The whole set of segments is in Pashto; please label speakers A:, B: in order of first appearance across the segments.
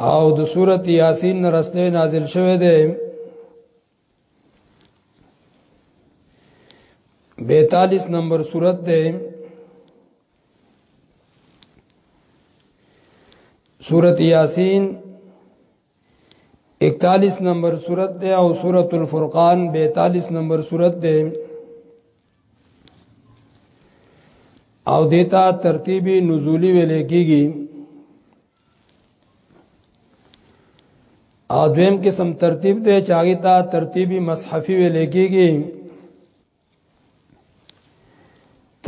A: او د سورت یاسین نرسته نازل شوه دی بیتالیس نمبر صورت دی سورت یاسین 41 نمبر صورت ده او سورۃ الفرقان 42 نمبر صورت ده او دیتا ترتیبی نزولی ویلې کیږي او دویم قسم ترتیب ده چاغی تا ترتیبی مصحفی ویلې کیږي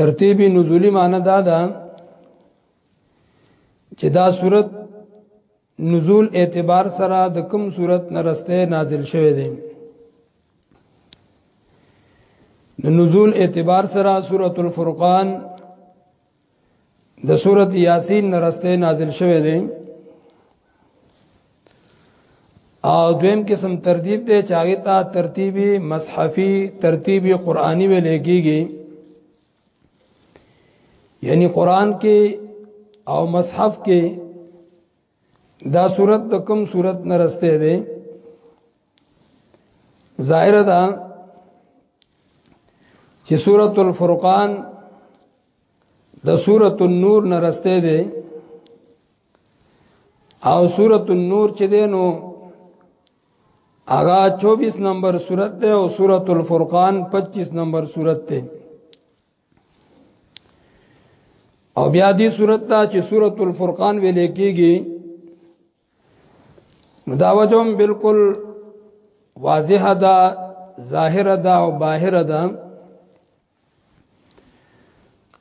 A: ترتیبی نزولی معنی دا ده چې دا صورت نزول اعتبار سره د کوم صورت نرسته نازل شوه دی د نزول اعتبار سره سورۃ الفرقان د سورۃ یاسین نرسته نازل شوه دی او دویم قسم ترتیب دی چې هغه ته ترتیبی مصحفي ترتیبی قرآنی ویل کېږي یعنی قران کې او مصحف کې دا صورت د کوم صورت نه رسته ده ظاهر ده چې سورۃ الفرقان د سورۃ النور نه رسته ده او سورۃ النور چې ده نو اغا 24 نمبر صورت ته او سورۃ الفرقان 25 نمبر صورت ته او بیا دې صورت ته چې سورۃ الفرقان ویل کېږي مداوجم بالکل واضح ده ظاهر ده او باهر ده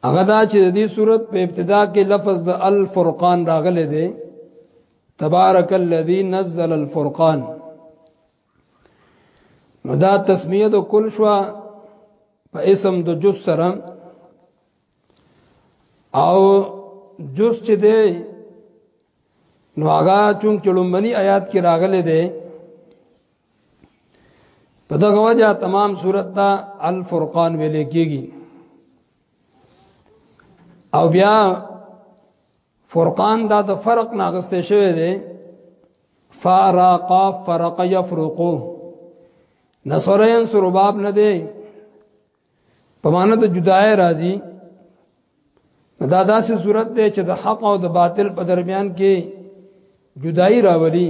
A: هغه دا چې د دې صورت په ابتدا کې لفظ د الفرقان راغلی دی تبارک الذی نزل الفرقان نو دا تسمیه د کل شو په اسم د جز سره او جز چې دی نو هغه چون چلمبني آیات کې راغلی دی په دغه وجه تمام صورت ته الفرقان ویل کېږي او بیا فرقان دا د فرق ناغسته شوی دی فارق فرق یفرقو نصرین سرباب نه دی په معنی د جدای راځي دا داسې صورت دی چې د حق او د باطل په درمیان کې جدائی راولي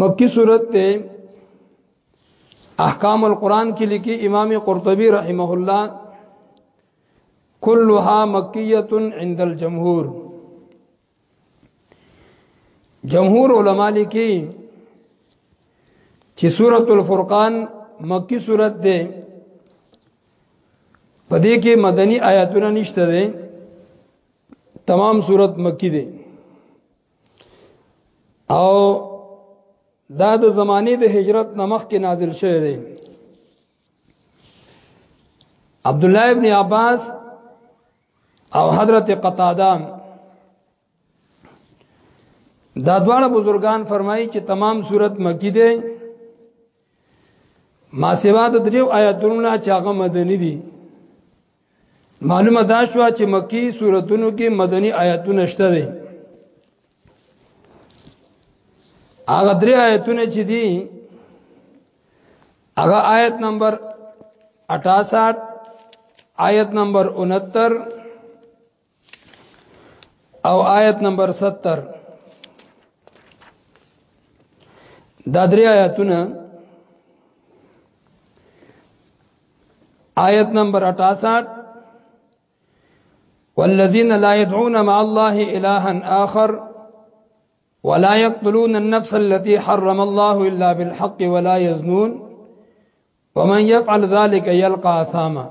A: مکی صورت ته احکام القرآن کې لیکي امام قرطبي رحمه الله كلها مکیه عند الجمهور جمهور علما لیکي چې سورۃ الفرقان مکی سورۃ ده پدې کې مدني آیاتونه نشته ده تمام سورۃ مکی ده او دا د زمانه د هجرت نمخ کې نازل شوی دی عبد الله ابن عباس او حضرت قتاده دا دواړه بزرگان فرمایي چې تمام صورت مکی دی ما سوا د دریو آیاتونو نه چې هغه مدني دي معلومه دا شو چې مکی سوراتونو کې مدني آیاتونه شته دي هغه درې آیاتونه چې دي هغه آیت نمبر 68 آیت نمبر 69 او آیت نمبر 70 دا درې آیاتونه آیت آية نمبر 68 والذین لا يدعون مع الله إلها آخر ولا يقتلون النفس التي حرم الله إلا بالحق ولا يزنون ومن يفعل ذلك يلقى أثاما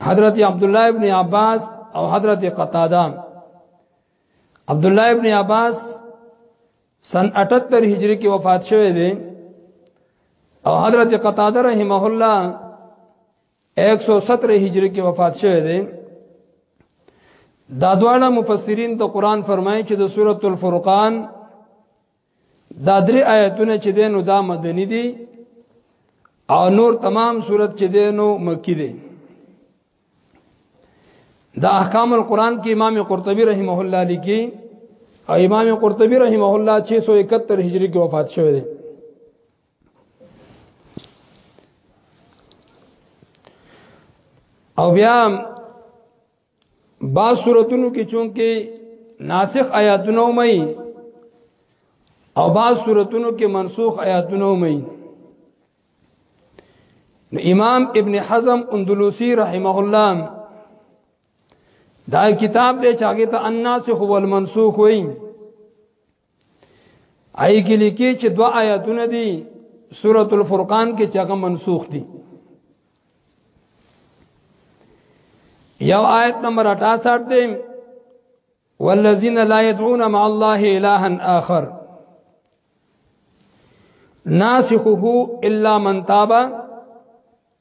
A: حضرت عبد الله ابن عباس او حضرت قتاده عبد الله ابن عباس سن 78 هجری کې وفات شوه دی او حضرت قتاده رحمه الله 117 هجری کې وفات شوه دی دا دواړه مفسرین ته قران فرمایي چې د سورۃ الفرقان دا درې آیتونه چې دینو دا مدني دي او نور تمام صورت چې دینو مکی دي دا احکام القرآن کې امام قرطبي رحمه الله لیکي او امام قرطبي رحمه الله 671 هجری کې وفات شوی دی او بیا با صورتونو کې چونکه ناسخ آیاتونه مې او با صورتونو کې منسوخ آیاتونه مې نو امام ابن حزم اندلوسی رحمه الله دا کتاب دې چاګه ته الناسخ والمنسوخ وایي آی کې لیکي چې دوا آیاتونه دي سورۃ الفرقان کې چې هغه منسوخ دي یو آیت نمبر 68 دی والذین لا يدعون مع الله الها آخر ناسخه الا من تاب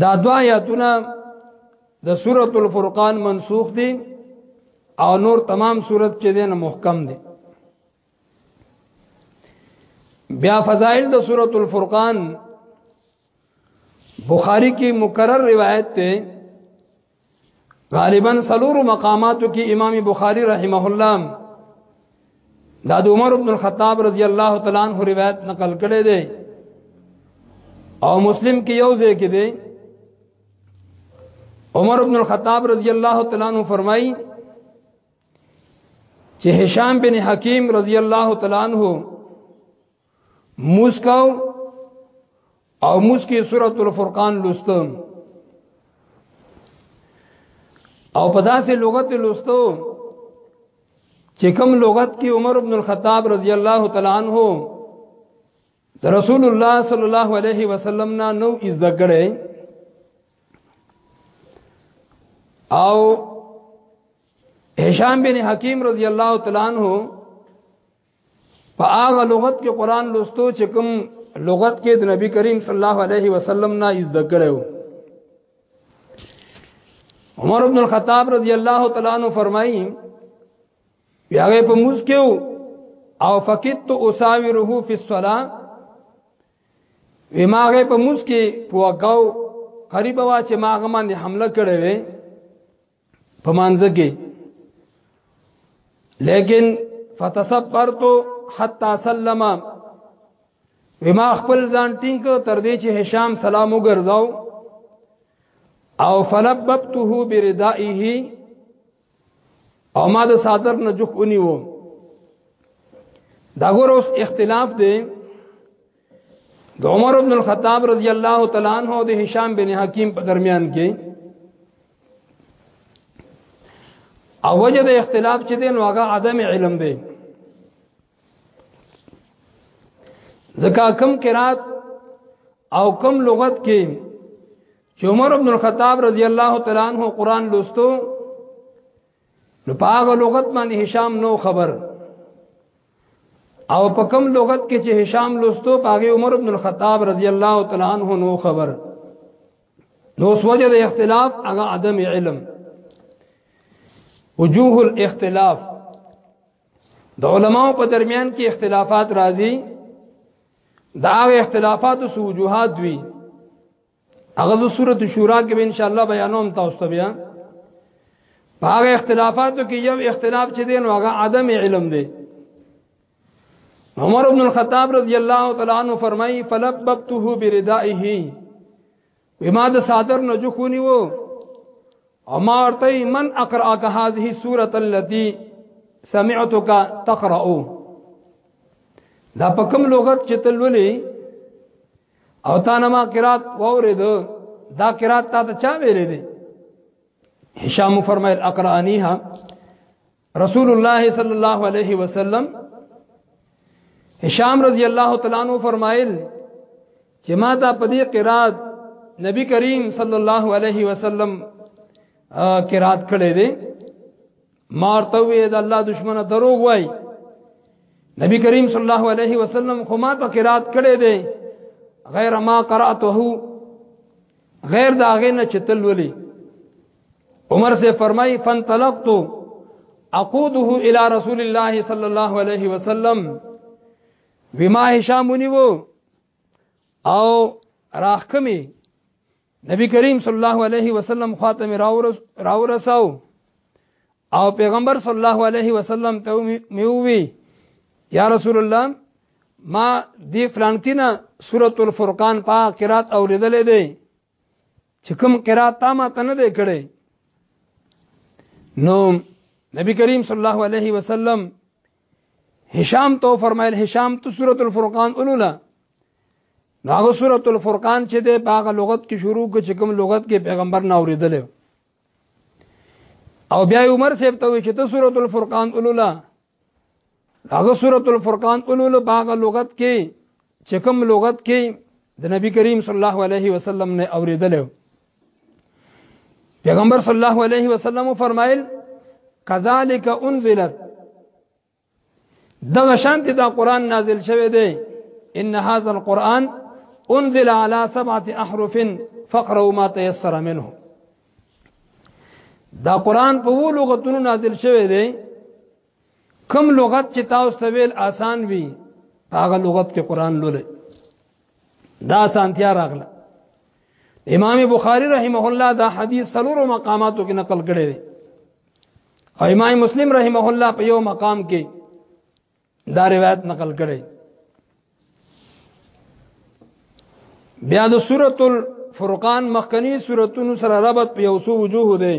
A: دا دوا آیاتونه د سوره الفرقان منسوخ دي او نور تمام صورت چې دین محکم دي بیا فضائل د سوره الفرقان بخاری کی مکرر روایت ته غالبا سلور مقاماتو کې امام بخاری رحمه الله دا د عمر بن الخطاب رضی الله تعالی عنہ روایت نقل کړي دي او مسلم کې یو ځای کې دي عمر بن الخطاب رضی الله تعالی عنہ فرمایي چې هشام بن حکیم رضی الله تعالی عنہ موسکاو او موسکی سورۃ الفرقان لوستو او په داسې لغت لوستو چې کوم لغت کې عمر ابن الخطاب رضی الله تعالی عنہ د رسول الله صلی الله علیه وسلم نه نو از دګړې او هشام بن حکیم رضی الله تعالی عنہ په هغه لغت کې قران لوستو چې کوم لغت کې د نبی کریم صلی الله علیه وسلم نه از دکړو عمر ابن الخطاب رضی الله تعالی عنہ فرمایي یاغه په موږ کې او فقط اساوره فی الصلاه وماغه په موږ کې پوګاو قریب وا چې ماغه باندې حمله کړې وې په مانځ کې لیکن فتصبرت حتا سلم وما خپل ځان ټینګ تر دې چې هشام سلام وګرځاو او فلببته بردائه او ما د صادر نه جوخ ونیو دا ګور اوس اختلاف دی د عمر ابن الخطاب رضی الله تعالی عنہ او د هشام بن حکیم په درمیان کې او وجه د اختلاف چې دین واغه عدم علم دی زکا کم قرات او کم لغت کې چې عمر ابن الخطاب رضی الله تعالی عنہ قران لوستو نو پاغه لغت باندې هشام نو خبر او په کوم لغت کې چې هشام لوستو پاغي عمر ابن الخطاب رضی الله تعالی عنہ نو خبر نو سوجه د اختلاف هغه عدم علم وجوه الاختلاف د علماو په درمیان کې اختلافات راځي دا اختلافات سو وجوهات وی هغه زو سورۃ شورا کې ان شاء الله بیانوم تاسو ته بیا په هغه اختلافاتو کې یو اختلاف چې دین هغه عدم علم دی عمر ابن الخطاب رضی الله تعالی عنہ فرمایي فلببته بردائه بما د صادر نه جو خونی وو اما ورته من اقراک هذه سوره التي سمعتك تقرأ دا په کوم لغت چې تلولې او تا نه ما قرات وورید دا قرات تا ته چا ویلې دي هشام فرمایل اقرانیها رسول الله صلی الله علیه وسلم هشام رضی الله تعالی عنہ فرمایل چې ما دا په دې قرات نبی کریم صلی الله علیه وسلم قرات کړې دي مارته وې د الله دشمنه دروغ وای نبی کریم صلی الله علیه وسلم خو ما ته قرات کړي دي غیر ما قراته غیر دا غینه چتل ولي عمر سے فرمای فانطلقت اقوده الى رسول الله صلی الله علیه وسلم بما هشام ونیو او راخمی نبی کریم صلی الله علیه وسلم خواته می راورساو او پیغمبر صلی الله علیه وسلم ته می وی یا رسول الله ما دی فلانکینه سورۃ الفرقان په قرات اوریدلې دی چې کوم قرات تا ما ته نه دی کړی نو نبی کریم صلی الله علیه وسلم هشام تو فرمایل هشام تو سورۃ الفرقان اولولا نو هغه سورۃ الفرقان چې د باغ لغت کې شروع کې چې کوم لغت کې پیغمبر نه اوریدل او بیا عمر صاحب ته وی چې ته سورۃ الفرقان اولولا هغه سورۃ الفرقان اولولا باغ لغت کې چې کوم لغت کې د نبی کریم صلی الله علیه وسلم نه اوریدل پیغمبر صلی الله علیه وسلم فرمایل کذالک انزلت دغه شانتی دا قران نازل شوه دی ان هاذا القران انزل على سبعه احرف فقروا ما تيسر منه دا قران په وو لغتونو نازل شوه دی کم لغت چې تاسو ته ویل آسان وي هغه لغت کې قران لولې دا سانتیا راغله امام بخاری رحمه الله دا حدیث سلورو مقاماتو کې نقل کړی دی او امام مسلم رحمه الله په یو مقام کې دا روایت نقل کړی بیا د سورۃ الفرقان مخکنی سوراتونو سره ربط په یو څو وجوه دی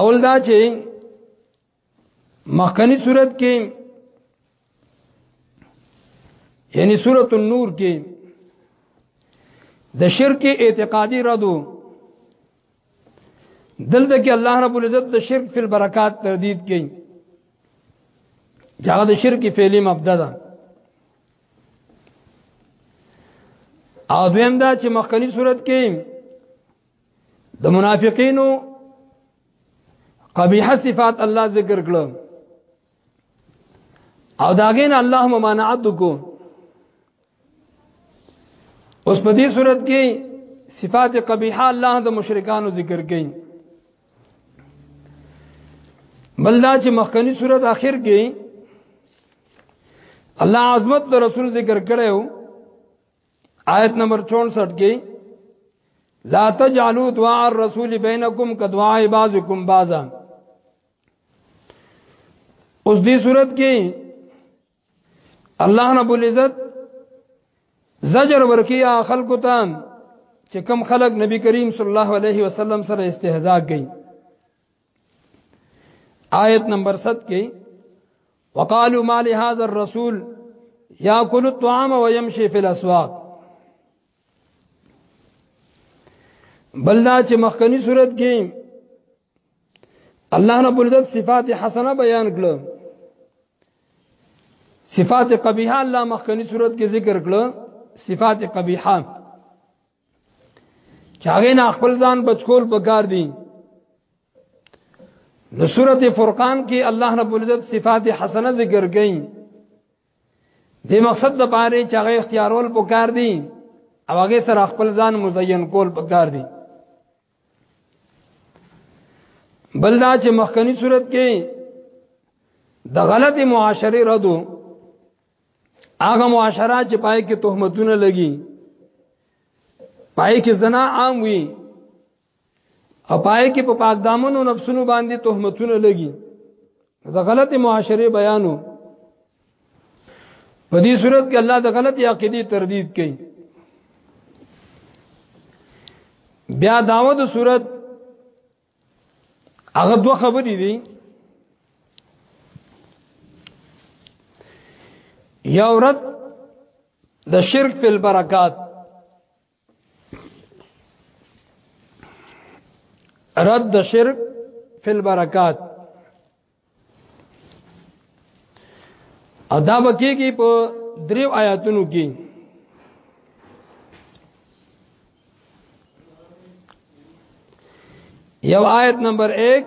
A: اول دا چې مخکنی صورت کې یعنی سورۃ النور کې د شرک اعتقادي ردو دلته کې الله رب العزت د شرک فی البرکات تردید کړي چې هغه د شرک فعلی مبدا ده او دویم دا چې مخکنی صورت کې د منافقینو قبیح صفات الله ذکر کړل او داګین الله ممانعت کو اوس په دې صورت کې صفات قبیحه الله د مشرکانو ذکر کړي بلدا چې مخکنی صورت آخر کې الله عظمت د رسول ذکر کړو آیت نمبر 64 کې لا تجعلوا دعاء الرسول بينكم كدعاء بعضكم بعضا اوس دې صورت کې الله رب العزت زجر ورکیا خلق ته چې کم خلق نبی کریم صلی الله علیه وسلم سره استهزاء کوي آیت نمبر 7 کې وقالوا ما لهذا الرسول ياكل الطعام ويمشي في الاسواق بلدا چې مخکنی صورت کې الله رب العزت صفات حسنه بیان کړل صفات قبیحه الله مخکنی صورت کې ذکر کړل صفات قبیحه چاغې نه خپل ځان بچکول پکار دي نو سورت فرقان کې الله رب العزت صفات حسنه ذکر کړي د مقصد د پاره چې هغه اختیارول پکار دي او هغه سره خپل ځان مزین کول پکار دي بل دا چې مخکنی صورت کې د غلط معاشري ردو هغه معاشره چې پای کې تهمتونه لګي پای کې زنا عام وي او پای کې په پاک دامنو نفسونو باندې تهمتونه لګي د غلط معاشري بیانو په دې صورت کې الله د غلطي عقیده تردید کوي بیا داوه د صورت هغه دوه خبرې دي یو رد د شرک فی البرکات رد شرک فی البرکات ادا بکیږي په دریو آیاتونو کې یو آیت نمبر 1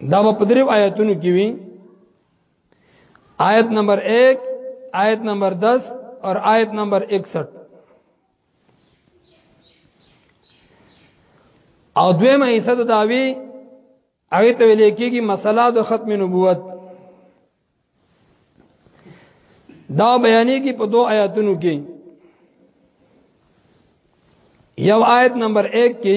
A: دا په درو آیاتونو کې وی آیت نمبر 1 آیت نمبر 10 اور آیت نمبر 61 او دویمه حصہ د داوی هغه ته ویل کېږي مسله د ختم نبوت دا بیانې کې په دوه آیاتونو کې یو آیت نمبر 1 کې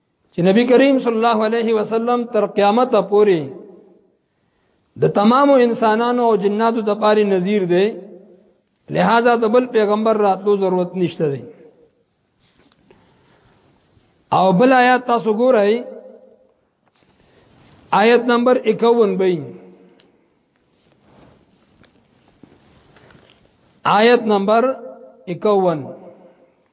A: چې نبی کریم صلی الله علیه وسلم تر قیامت پورې د تمام انسانانو او جناتو د پاره نذیر دی لہذا د بل پیغمبر راتلو ضرورت نشته دی او بل آیات تاسو ګورئ آیت نمبر 51 بې آیت نمبر 51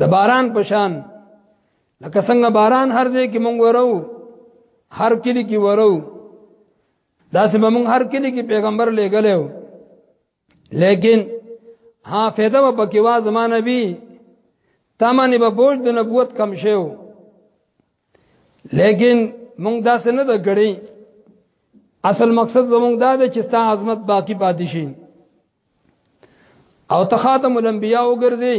A: د باران پشان لکه څنګه باران هر ځای کې مونږ ورو هر کلی کې ورو داسې به مونږ هر کلی کې پیغمبر لګلو لیکن ها فیدا و پکې وا زمانه بي تمنه به بوج د نبوت کم شیو لیکن مونږ دا سنه د غړي اصل مقصد زمونږ دا دی چې ستا عظمت باقی پاتې شي او تخاتم الانبیاء وګرځي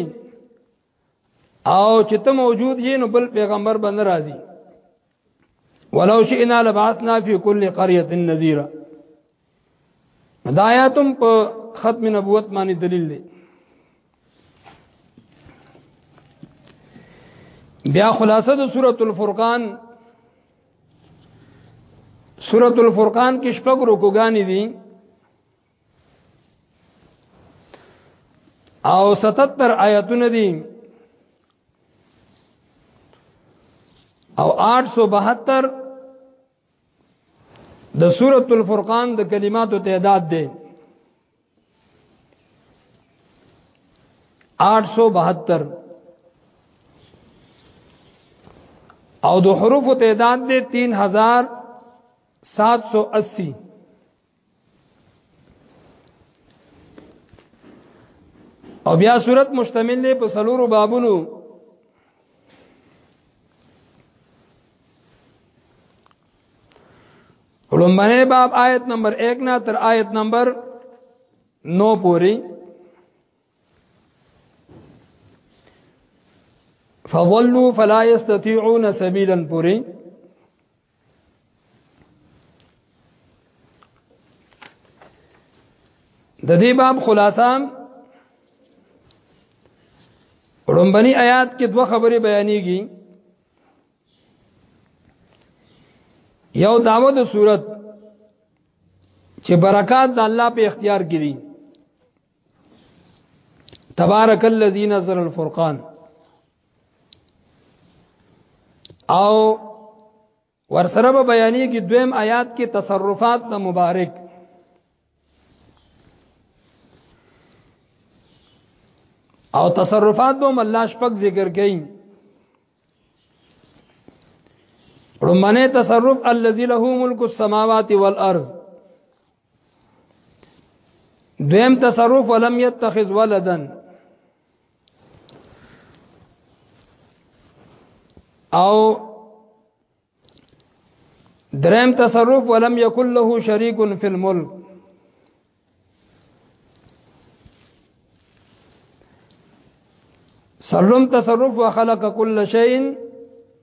A: او چې ته موجود یې نو بل پیغمبر به ناراضي ولو شئنا لبعثنا فی کل قريه نذیرا دایاتم په ختم نبوت باندې دلیل دی بیا خلاصه د سورۃ الفرقان سورۃ الفرقان کې شپږ رکوګانی دي او 77 آیاتونه دي او 872 د سورۃ الفرقان د کلماتو تعداد دی 872 او د حروف تعداد دی 3780 او بیا صورت مشتمل دی په سلورو بابونو لومبنه باب آیت نمبر 1 نه تر آیت نمبر 9 پوری فظلوا فلا يستطيعون سبيلا پوری د دې باب خلاصه رومبني آیات کې دوه خبرې بیانېږي یو داوود صورت چې برکات د الله په اختیار کې دي تبارک الذی نزل الفرقان او ورسره به بیانې کې دویم آیات کې تصرفات د مبارک او تصرفات به الله شپږ ذکر کړي رمانه تصرف الذي له ملک السماوات والارض دویم تصرف ولم يتخذ ولدا او دریم تصرف ولم يكن له شريك في الملك سلم تصرف وخلق كل شيء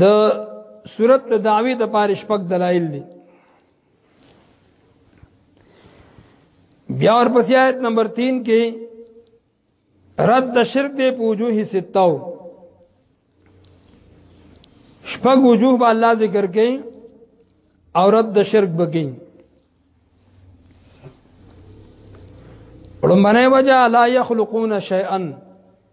A: د صورت د دعوی د پاره شپږ دلایل دي بیا ورپسې آیت نمبر 3 کې رد د شرک دی په وجوه ستاو شپږ وجوه به الله ذکر کړي او رد د شرک بګي ورمنه وجه لا يخلقون شيئا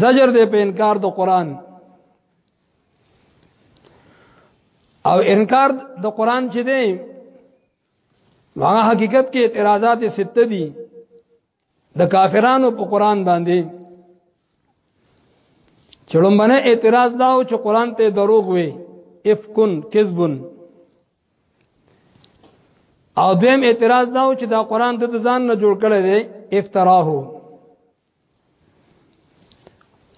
A: زجر دې په انکار د قران او انکار د قران چې دی هغه حقیقت کې اعتراضات سته دي د کافرانو په قران باندې چړمبنه اعتراض داو چې قران ته دروغ وي افکن کذبن او دیم اعتراض داو چې دا قران د ځان نه جوړ کړی دی افتراه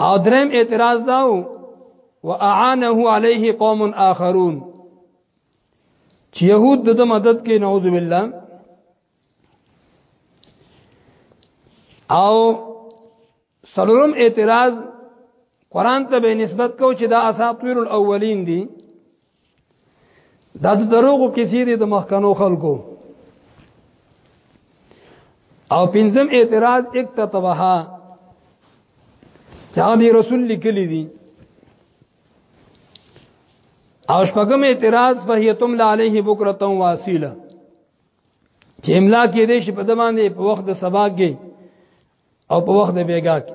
A: او درم اعتراض داو واعانه عليه قوم اخرون چې يهود د مدد کې نعوذ بالله او سلورم اعتراض قران ته به نسبت کو چې دا اساطیر الاولین دي دا د دروغو کیسې دي د مخکنو خلکو او پنځم اعتراض یک تتبها چا دی رسول لیکلی دي او شپږم اعتراض فهیتم علیه بکرة واسیله چې املا کې دې شي په دمانه په وخت د سبا کې او په وخت د بیګا کې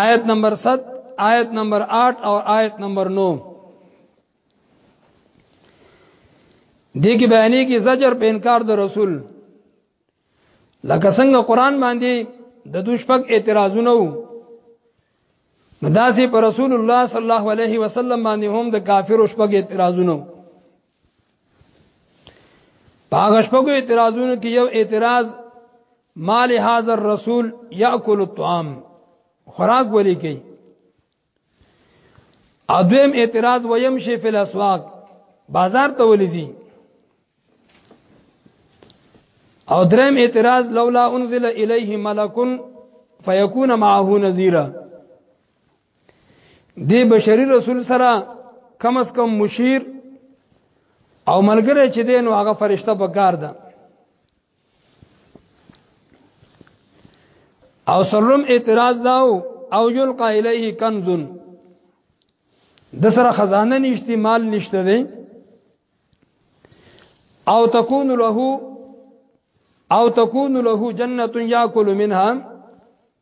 A: آیت نمبر 7 آیت نمبر 8 او آیت نمبر 9 دې کې بیانې کې زجر په انکار د رسول لکه څنګه قران باندې د دوشپک اعتراضونه وو مداسي پر رسول الله صلی الله علیه وسلم باندې هم د کافر شپږ اعتراضونه هغه شپږو اعتراضونو کې یو اعتراض مال هاذا الرسول یاکل الطعام خوراک ولي کوي اذم اعتراض ويمشي في الاسواق بازار ته ولي زی او درم اعتراض لولا انزل الیه ملک فیکون معه نذیرا دی بشری رسول سره کم از کم مشیر او ملګری چې دی نو هغه فرشته په کار ده او سرم اعتراض داو او یلقا الیه کنزن د سره خزانه نشتی مال نشته دی او تكون له او تكون له جنته ياكل منها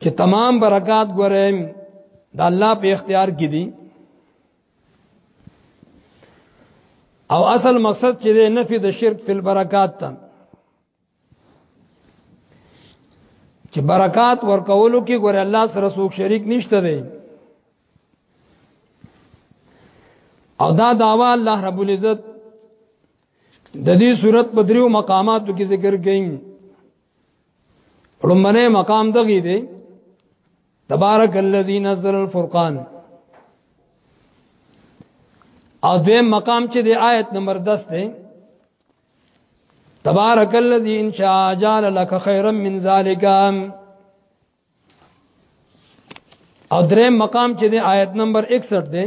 A: چې تمام برکات ګورې د الله په اختیار کې دي او اصل مقصد چې ده نفي د شرک فل برکات ته چې برکات ورکولو کې ګوره الله سره څوک شریک نشته دی او دا داوا الله رب العزت د دې صورت په دریو مقاماتو کې ذکر کړي لمنه مقام دغی دی تبارک الذی نزل الفرقان او دویم مقام چې د آیت نمبر 10 دی تبارک الذی ان شاء جعل لك خيرا من ذلك او درې مقام چې د آیت نمبر 61 دی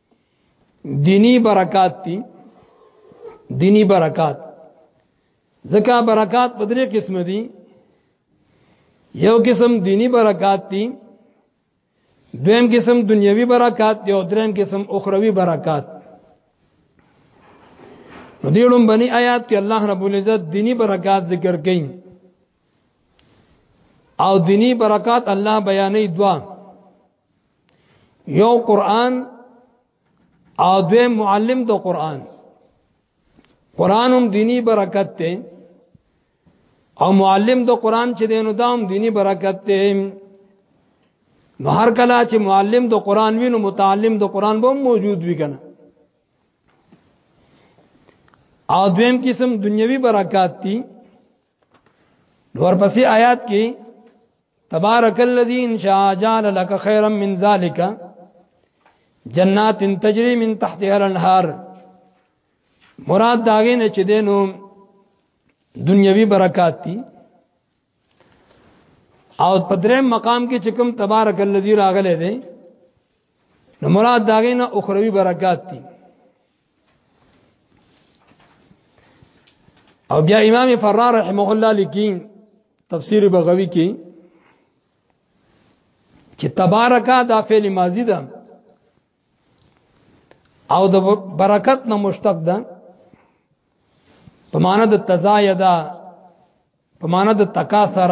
A: دینی برکات دي دینی برکات زکا برکات په درې قسم دي یو قسم دینی برکات دي دویم قسم دنیوي برکات دي او دریم قسم اخروی برکات نو دې لوم بني آیات کې الله رب العزت دینی برکات ذکر کړي او دینی برکات الله بیانې دوا یو قران او دوی معلم د قران قران هم دینی برکت ته او معلم د قران چې دینو دام دینی برکت ته نو هر کله چې معلم د قران وینو متعلم د قران به موجود وي کنه او دویم قسم دنیوي برکات دي ورپسې آیات کې تبارک الذی ان شاء جعل لك خيرا من ذلك جنات تجري من تحتها الانهار مراد داغه نه چې دینو دنیوي برکات دي او په دریم مقام کې چې کوم تبارک الذی راغله ده نو مراد داغه نه اخروی برکات دي او بیا امام فرار رحمه الله لیکي تفسیر بغوی کې چې تبارکا دا فعل ماضی ده او د برکت نه مشتق ده په معنا د تزایدا په معنا د تکاثر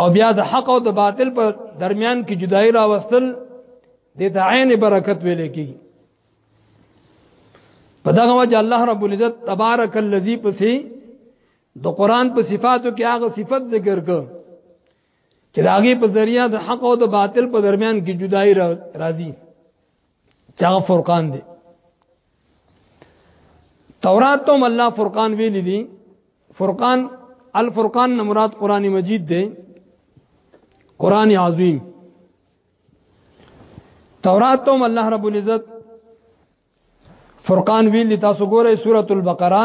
A: او بیا د حق او د باطل په درمیان کې جدای راوستل د تعین برکت ویل کی په دغه وجه الله رب العزت تبارک الذی پسې د قران په صفاتو کې هغه صفت ذکر کړ چې داغه په ذریعہ د حق او د باطل په درمیان کې جدای راځي چا فرقان دی تورات ته الله فرقان ویل دي فرقان الفرقان نه مراد قران مجید دی قران عظیم تورات ته الله رب العزت فرقان ویل دي تاسو ګورئ سورۃ البقره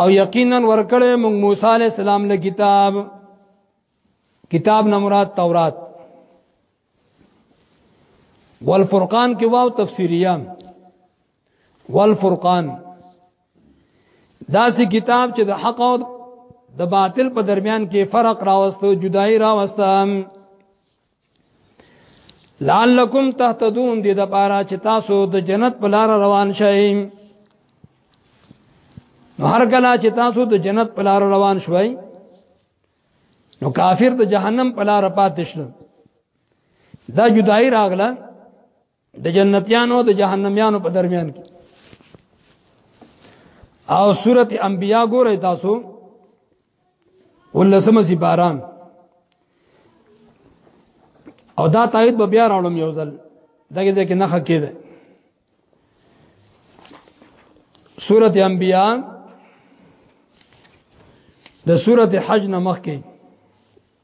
A: او یقینا ورکړې موږ موسی علی السلام له کتاب کتاب نه مراد تورات والفرقان کې واو تفسیریه والفرقان داسې کتاب چې د حق او د باطل په درمیان کې فرق راوستو جدای راوستم لعلکم تهتدون دې د پاره چې تاسو د جنت په لار روان شئ نو هر کله چې تاسو د جنت په لار روان شوئ نو کافر د جهنم په لار پاتې شل دا جدای راغله د جنتیانو د جهنميانو په درمیان کې او سورته انبیاء ګورئ تاسو ولسمه سي باران او دا تایید به بیا راوړم یو ځل دغه ځکه نه حقې ده سورت انبیاء د سورت حج نمخ کې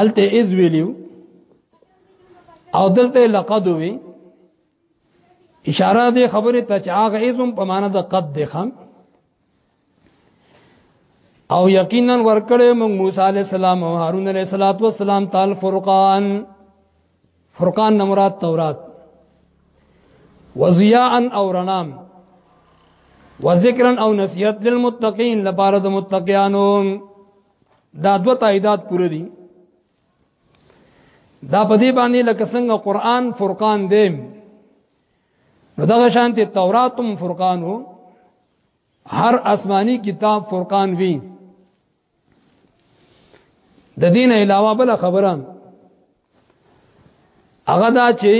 A: الته از ویلیو او دلته لقد وی اشاره دی خبره ته چې هغه ازم په معنا د قد دی خام او یقینا ورکړې موږ موسی علی السلام او هارون علی السلام تعال فرقان فرقان نمرات تورات وضیاء او رنام وذکرا او نصیحت للمتقین لپاره د متقیانو دا دوه تاییدات پوره دي دا په دې باندې لکه څنګه قران فرقان دی نو دغه شانته توراتم فرقان وو هر آسمانی کتاب فرقان وی د دین علاوه بل خبره هغه دا چې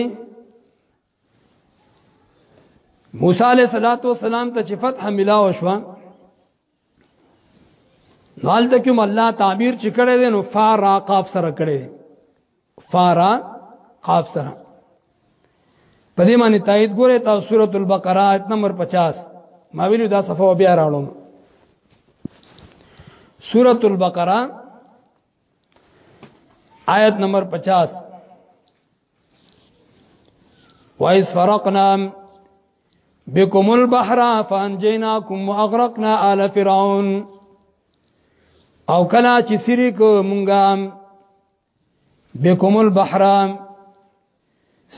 A: موسی علیہ الصلوۃ والسلام ته چې فتح ملا وشوه نوالته کوم الله تعبیر چې کړی دی نو فاراق افسر کړی فارا قاف سره په دې معنی تایید ګوره تاسو سورۃ البقره آیت نمبر 50 ما ویلو دا صفه بیا راړم سورۃ البقره آیت نمبر 50 وَإِذْ فَرَقْنَا بِكُمُ الْبَحْرَ فَأَنْجَيْنَاكُمْ وَأَغْرَقْنَا آلَ فِرْعَوْنَ او کلا چې سری کو مونږه بكم البحر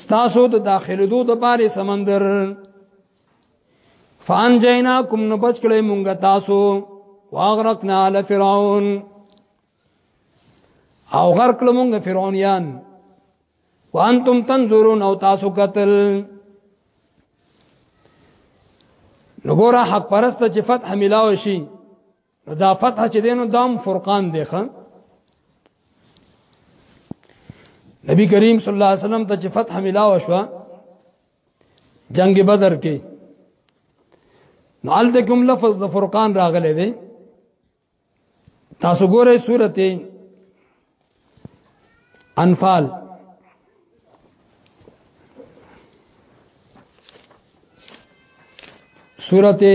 A: ستاسو د داخلو دو د باري سمندر فان جیناکم نو بچ کړي مونږ تاسو واغرقنا آل فرعون او غرق لمونږ فرعونیان وانتم تنظرون او تاسو قتل نګورا حق پرسته چې فتح ملاوي شي نو دا فتح چې دینو دام فرقان دی خان نبی کریم صلی الله علیه وسلم ته چې فتح ملاو شو جنگ بدر کې نو الته کوم لفظ د فرقان راغلی دی تاسو ګورئ سورته انفال سورته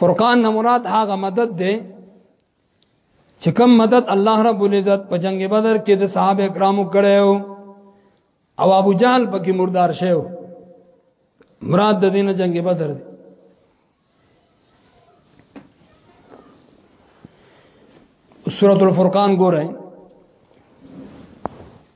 A: فرقان نه مراد هغه مدد ده چې کوم مدد الله رب العزت په جنگ بدر کې د صحابه کرامو کړو او ابو جهل پکې مردار شوی مراد د دینه جنگ بدر دی سورۃ الفرقان ګورئ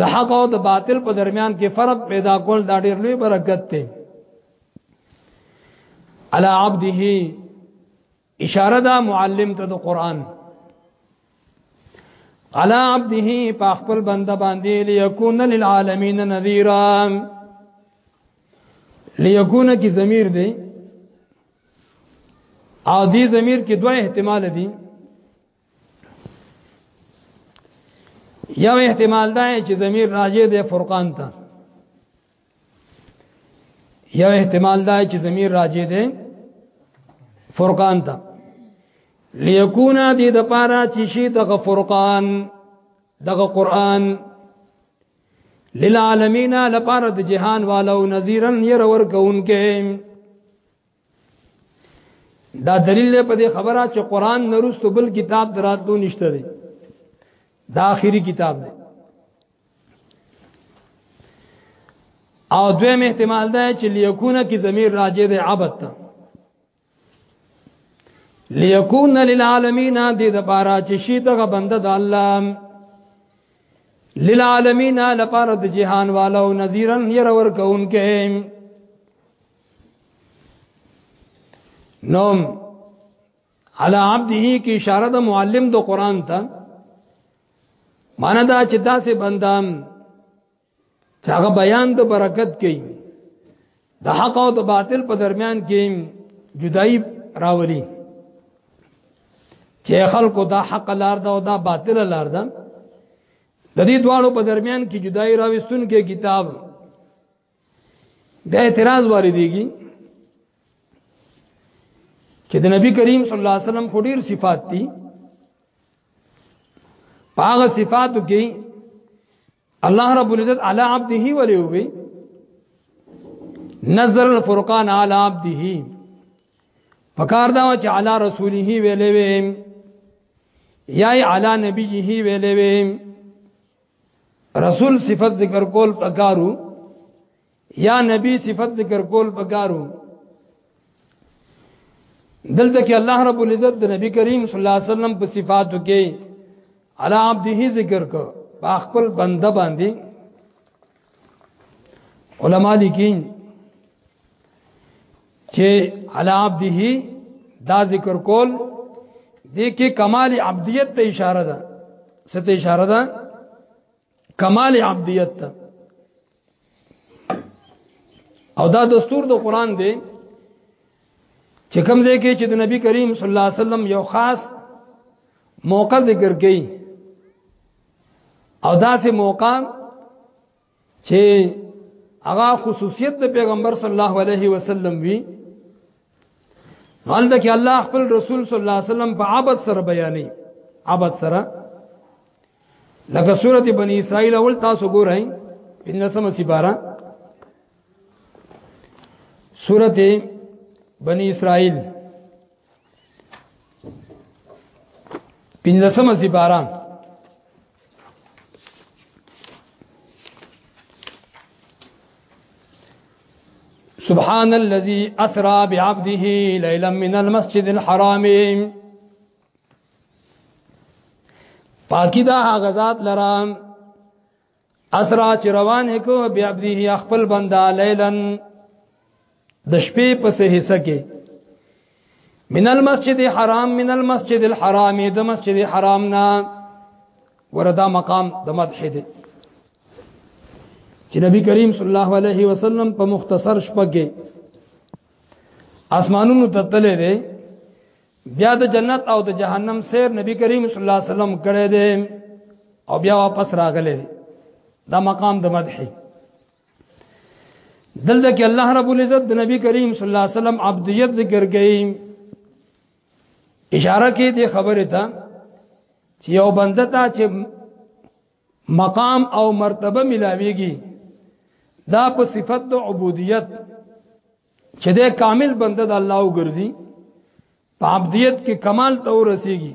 A: د حق او د باطل په درمیان کې فرق پیدا کول دا ډېر لوی برکت دی علی عبده اشاره دا معلم ته د قران علی عبده په خپل بنده باندې ليكون للعالمین نذیرا ليكون کی ضمیر دی او دی ضمیر کې دوه احتمال دي یو احتمال دا چې ضمیر راجع دی فرقان ته یو احتمال دا چې ضمیر راجع دی فرقان ته ليكون دې د پاره چې شي دغه فرقان دغه قران للعالمین لپاره د جهان والو نذیرن ير ورکونکې دا دلیل دی په دې خبره چې قران نرستو بل کتاب دراتلو نشته دی دا آخري کتاب دی او دویم احتمال ده چې لیکونه کې ضمیر راجع دی عبد ته لیکون للعالمین دې د بارا چې شي دغه بنده د الله للعالمین لپاره د جهان والو نذیرن ير ور کون کې نوم علی عبده کی اشاره د معلم د قران ته معنی دا چې داسې بندام چې هغه بیان د برکت کوي د حق او د باطل په درمیان کې جدائی راولي چې خلکو دا حق لار ده او دا باطل لار ده د دې دواړو په درمیان کې جدائی راوستون کې کتاب بیا اعتراض واردېږي چې د نبی کریم صلی الله علیه وسلم خو ډیر صفات دي پاغه صفاتو کې الله رب العزت علی عبده ولې وي نظر الفرقان علی عبده پکار دا چې علی رسوله ویلې وي یا علی نبیه ویلې وي رسول صفت ذکر کول پکارو یا نبی صفت ذکر کول پکارو دلته کې الله رب العزت د نبی کریم صلی الله علیه وسلم په صفاتو کې علی عبده ذکر کو په خپل بنده باندې علما لیکین چې علی عبده دا ذکر کول دې کې کمال عبدیت ته اشاره ده ست اشاره ده کمال عبدیت ته او دا دستور د قران دی چې کوم ځای کې چې د نبی کریم صلی الله علیه وسلم یو خاص موقع ذکر کړي او دا سه موقع چې هغه خصوصیت د پیغمبر صلی الله علیه وسلم وی غلطه کې الله خپل رسول صلی الله علیه وسلم په عبادت سره بیانې عبادت سره لکه سورت بنی اسرائیل اول تاسو ګورئ ان سم سپارا سورت بنی اسرائیل پنځمه سپارا سبحان الذي اسرا بعبده ليلا من المسجد الحرام پاکی دا هغه ذات لرام اسرا چې روان کو بیا دې خپل بندا لیلن د شپې په سه حصہ کې من المسجد الحرام من المسجد الحرام د مسجد حرام نه وردا مقام د مدح دی چې نبی کریم صلی الله علیه وسلم په مختصر شپه کې اسمانونو ته تللی دی بیا د جنت او د جهنم سیر نبی کریم صلی الله علیه وسلم کړی دی او بیا واپس راغلی دا مقام د مدح دلته کې الله رب العزت د نبی کریم صلی الله علیه وسلم عبدیت ذکر کړي اشاره کې د خبره ته چې یو بنده ته چې مقام او مرتبه ملاويږي دا په صفت د عبودیت چې د کامل بنده د الله وګرځي په عبدیت کې کمال ته ورسیږي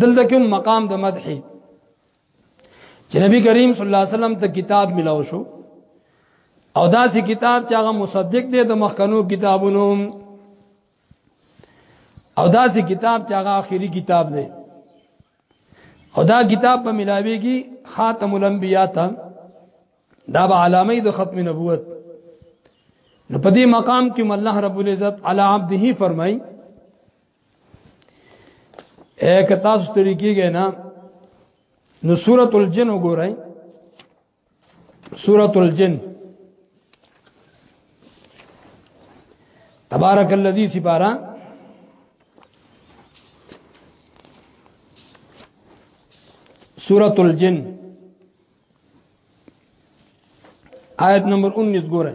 A: دلته کوم مقام د مدح چې نبی کریم صلی الله علیه وسلم ته کتاب ملاو شو او دا سي کتاب چې هغه مصدق دی د مخکنو کتابونو او دا سي کتاب چې هغه آخري کتاب دی خدا کتاب په ملاوي کې خاتم الانبیاء ته دا به علامه د ختم نبوت نو په دې مقام کې الله رب العزت علی عبده فرمای اے که تاسو طریقې کې نه نو سورۃ الجن وګورئ سورۃ الجن تبارک الذی سپارا سورۃ الجن آیت نمبر 19 ګورئ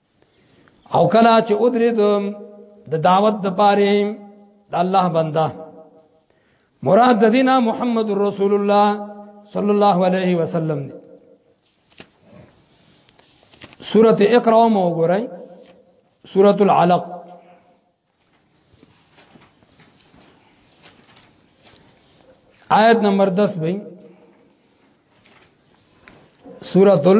A: او کلا چې ادرید د دعوت د پاره د الله بنده مراد د دینا محمد رسول الله صلی الله علیه وسلم دی سورت اقرا مو وګورئ سورت العلق آیت نمبر 10 بھئی سورت ال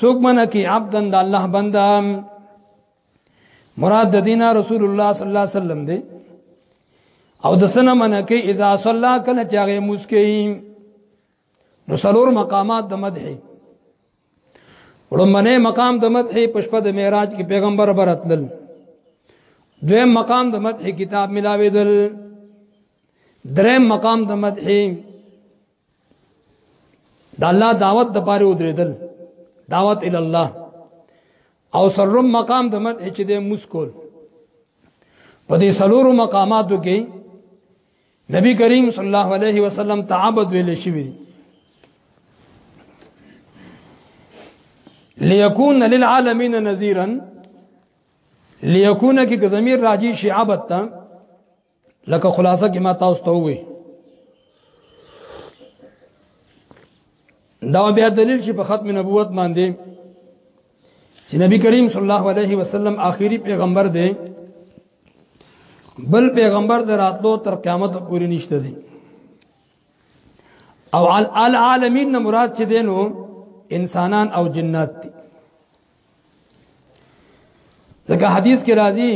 A: سوک منا کی عبدن د الله بندا مراد د دینه رسول الله صلی الله علیه وسلم دی او د سنه منا کی اذا صلى کله چاغه مسکی نو سلور مقامات د مدح ورمنه مقام د مدح پشپ د معراج کې پیغمبر برتل دویم مقام د مدح کتاب ملاویدل دریم مقام د مدح د الله دعوت د پاره ودرېدل دعوت ال الله او سرم مقام د مد چې د مسکول په دې سلورو مقاماتو کې نبی کریم صلی الله علیه وسلم تعبد ویل شوی ليكون للعالمین نذیرا ليكون کې ضمیر راجی شعبت ته لکه خلاصه کې ما تاسو ته وې دا بیا دلیل چې په ختم نبوت باندې چې نبی کریم صلی الله علیه وسلم آخري پیغمبر دی بل پیغمبر د راتلو تر قیامت پورې نشته دی او العالمین نه مراد چې دینو انسانان او جنات دي ځکه حدیث کې راځي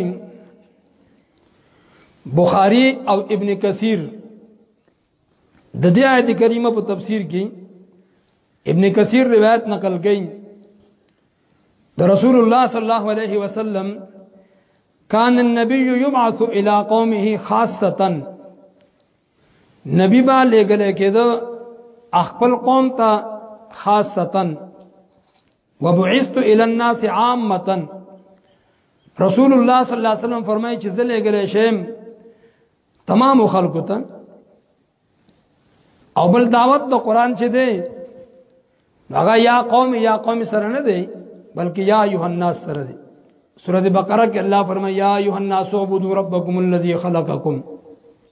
A: بخاری او ابن کثیر د دې آیت کریمه په تفسیر کې ابن کثیر روایت نقل کړي د رسول الله صلی الله علیه وسلم کان النبی یبعث الی قومه خاصه نبی با لګل کېده خپل قوم ته خاصه وبعثت الى الناس عامه رسول الله صلی الله علیه وسلم فرمایي چې زله ګلې شیم تمام خلکو ته او بل دعوت د قران چې دی هغه یا قوم یا قوم سره نه دی بلکې یا یوحنا سره دی سورۃ بقره کې الله فرمایي یا یوحنا سوبدو ربکم الذی خلقکم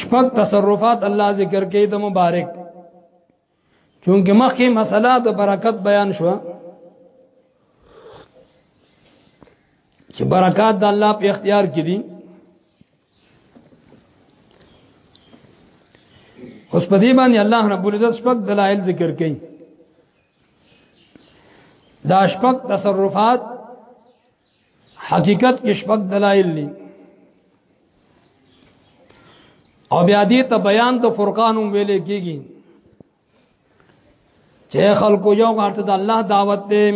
A: شپږ تصرفات الله ذکر کوي د مبارک چونکه مخکې مسله د برکت بیان شو چې برکات د الله په اختیار کې دي اوس په دې باندې الله رب العزت شپږ دلایل ذکر کړي دا شپږ تصرفات حقیقت کې شپږ دلایل دي او بیا دې ته بیان د فرقان ویل کېږي چې خلکو یو غارت د الله دعوت دې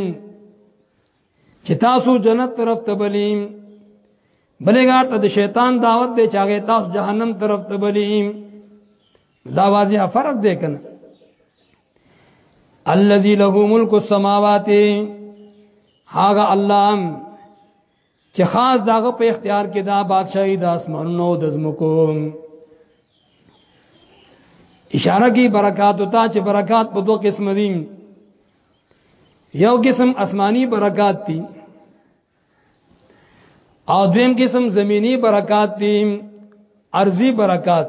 A: چې تاسو جنت طرف ته بلیم بلې غارت د شیطان دعوت دې چې هغه تاسو جهنم طرف ته بلیم دا واضح فرق دی کنه الذي له ملک السماوات هاغه الله چې خاص داغه په اختیار کې دا بادشاہي د اسمانونو د زمکو اشاره کی برکات او تا چې برکات په دوه قسم دي یو قسم آسمانی برکات دي او دویم قسم زمینی برکات دي ارضی برکات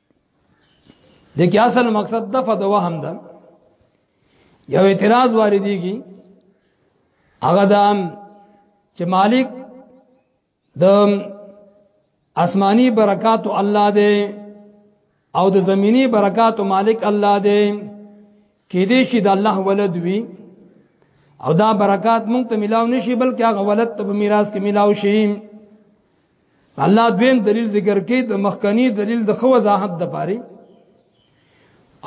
A: د کې اصل مقصد د فد وهم ده یو اعتراض واردېږي هغه دا چې مالک د آسمانی برکات الله دې او د زمینی برکات مالک الله دې کې دې شي د الله ولد وي او دا برکات مونږ ته ملاو نشي بلکې هغه ولد ته میراث کې ملاو شي الله دویم دلیل ذکر کوي د مخکنی دلیل د خو وضاحت د پاره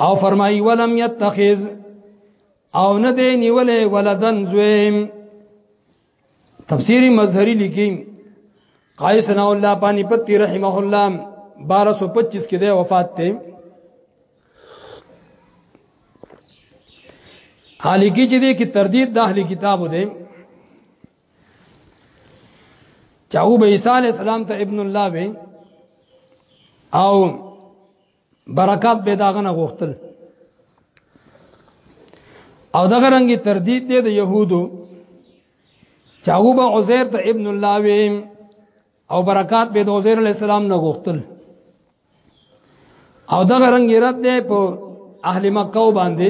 A: او فرمایي ولم يتخذ او نه دی نیولې ولدن زویم تفسیری مظهری لیکي قایس نا الله پانی پتی رحمه الله 1225 کې د وفات ته حالکی چې دې کې تردید د اهلی کتابو دی چاو به عیسی علی السلام ته ابن الله به او برکات به داغه نه غوښتل او دغه رنګي تردید دی د يهودو چاو به عزیر ته ابن الله وی او برکات به د عزیر علی السلام نه غوښتل او دغه رنګي رد دی په اهل مکه باندې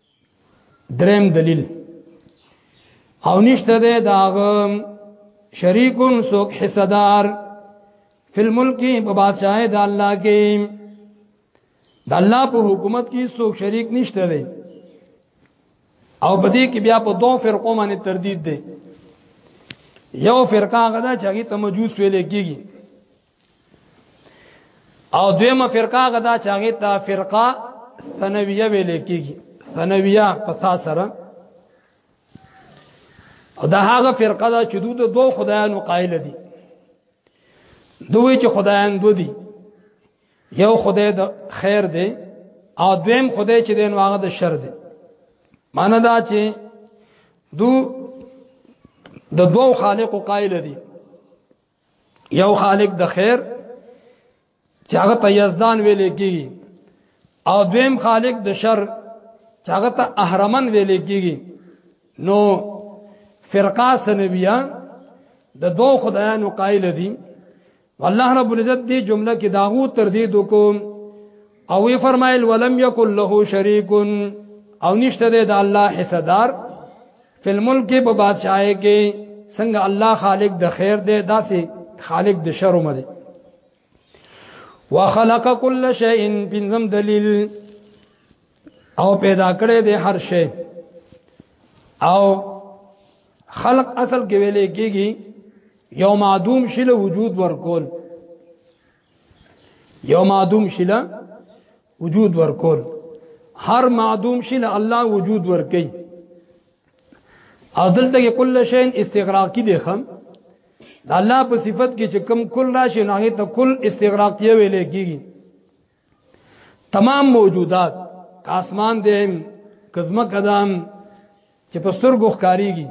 A: دریم دلیل او نشته ده داغه شریکون سوک حصدار فی الملک په بادشاہی د الله کې د الله په حکومت کې سوک شریک نشته ده او بدی کې بیا په دوه فرقو باندې تردید ده یو فرقه غدا چې هغه ته مجوس ویل کېږي او دویمه فرقه غدا چاغه ته فرقه ثنویه ویل کیږي ثنویه په سره او دا هغه فرقه ده چې دوی د دوه خدایانو قائل دي دوی چې خدایان دوه دي یو خدای د خیر دی او دویم خدای چې دین واغه د شر دی معنی دا چې دو د دوو خالق قائل دي یو خالق د خیر چې هغه ته یزدان ویل کیږي او دویم خالق د شر چې هغه ته اهرمن ویل کیږي نو فرقه سنبیه د دوه خدایانو قائل دي والله رب العزت دې جمله کې داغو تردید وکوم او وی فرمایل ولم یکل له شریک او نشته د الله حصہ دار فل ملک په بادشاہي کې څنګه الله خالق د خیر دی داسې خالق د شر هم دی وخلق كل شيء بنظم دلیل او پیدا کړی دی هر شی او خلق اصل کې ویلې کېږي یو معدوم شله وجود ورکول یو معدوم شله وجود ورکول هر معدوم شله الله وجود ورکي او دلته کې کل شین استغراقی دی خم د الله په صفت کې چې کم کل راشي نه ته کل استغراقی ویل کېږي تمام موجودات کاسمان دې کزمه قدم چې پستر ګوخ کاریږي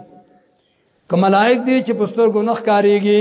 A: کملائک دې چې پستر ګو نخ کاریږي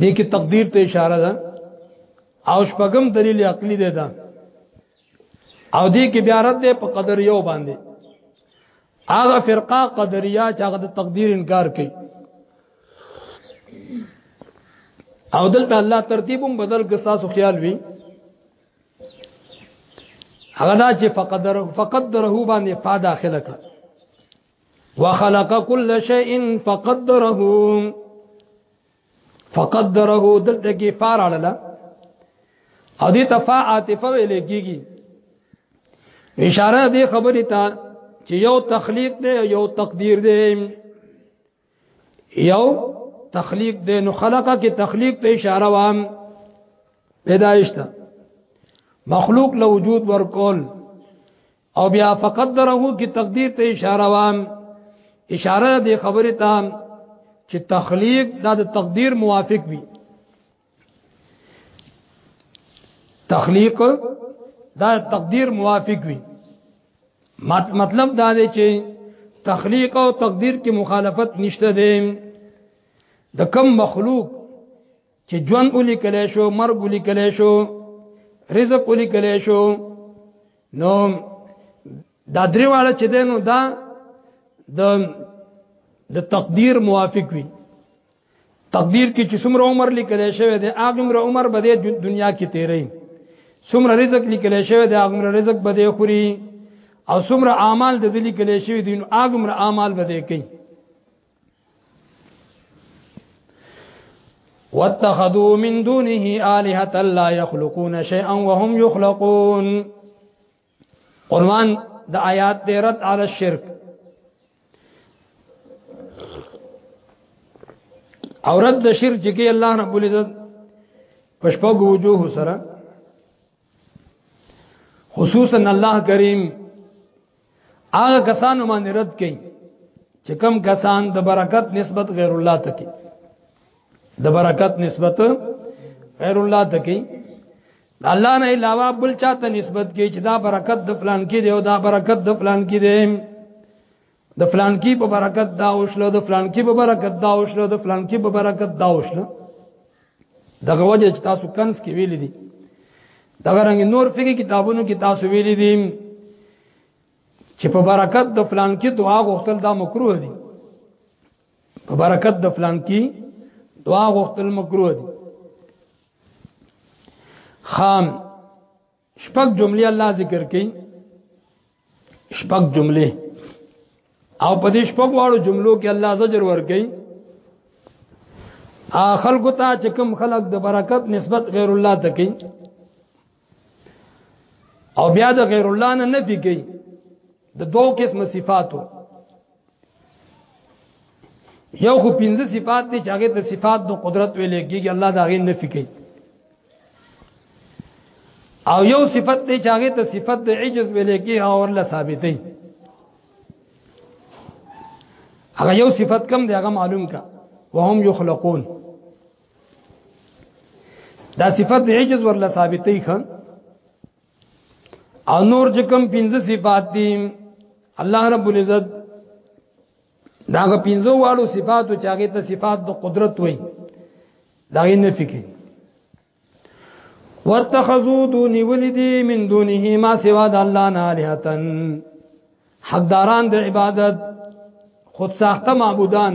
A: دې کې تقدیر ته اشاره ده او شپږم دلیل عقلی دی دا او دې کې بیا رد ده په قدر یو باندې هغه فرقه قدریه چې هغه د تقدیر انکار کوي او دلته الله ترتیبم بدل ګستاسو خیال وی هغه دا چې فقدر فقدره باندې فا داخله کړ وخلق كل شيء فقدره فقدره دلته کې فار اړه او دې تفا عاطفه ویل کېږي اشاره دې خبرې ته چې یو تخلیق دی یو تقدیر دی یو تخلیق دی نو خلقه کې تخلیق ته اشاره وام پیدایش ته مخلوق له وجود ورکول او بیا فقط درغه کې تقدیر ته اشاره وام اشاره دی خبره ته چې تخلیق دا د تقدیر موافق وي تخلیق دا تقدیر موافق وي مطلب دا دی چې تخلیق او تقدیر کې مخالفت نشته دی د کم مخلوق چې ژوند ولي کله شو مرګ ولي کله شو رزق ولي کله شو نو دا درې واړه چې دینو دا د د تقدیر موافق وي تقدیر کې چې څومره عمر لیکل شوی دی هغه عمر عمر به د دنیا کې تیرې څومره رزق لیکل شوی دی هغه عمر رزق به د خوري او څومره اعمال د دې لیکل شوی دی نو هغه عمر اعمال به د کوي واتخذوا من دونه آلهة لا يخلقون شيئا وهم يخلقون عنوان د آیات د رد علی الشرک او رد د شرک چې کې الله رب العزت پښپو وجوه سره خصوصا الله کریم هغه کسان باندې رد کړي چې کم کسان د برکت نسبت غیر الله ته کوي د برکت نسبت غیر الله ته کوي د الله نه علاوه بل چاته نسبت کې چې دا برکت د فلان کې دی او دا برکت د فلان کې دی د فلان کې په برکت دا اوښله د فلان کې په برکت دا اوښله د فلان کې په برکت دا اوښله دغه وجه چې تاسو کنس کې ویل دي دغه رنګ نور فقہی کتابونو کې تاسو ویل دي چې په برکت د فلان کې دعا غوښتل دا مکروه دي په برکت د فلان کې دعا غوښتل مکروه دي خام شپږ جملې الله ذکر کړي شپږ جملې او په دې شپږ واړو جملو کې الله زجر ورکړي اخل کو ته چې کوم خلق د برکت نسبت غیر الله ته کوي او بیا د غیر الله نه نفي کوي د دوو قسم صفاتو یو خو پنځه صفات دي چې هغه د صفات د قدرت ویل کېږي الله دا غي نفي کوي او یو صفت دی چې هغه ته صفت د عجز ویل کېږي او الله ثابتې هغه یو صفت کم دی هغه معلوم کا وهم یخلقون دا صفت د عجز ورله ثابتې خان او نور چې کوم پنځه صفات دي الله رب العزت داغه پنځو والو صفاتو چاغه ته صفات د قدرت وای دا یې نه فکر واتخذوا دوني ولدي من دونه ما سوا د الله نه الهتن حقداران د عبادت خود ساخته معبودان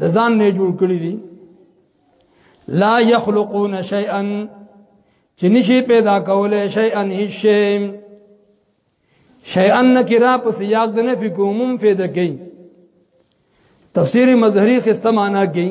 A: د ځان نه جوړ کړی دي لا يخلقون شيئا چې نشي پیدا کولای شيئا هیڅ شي شيئا نکرا په سیاق د نفي کومم پیدا کوي تفسیر مظهری خسته معنا کوي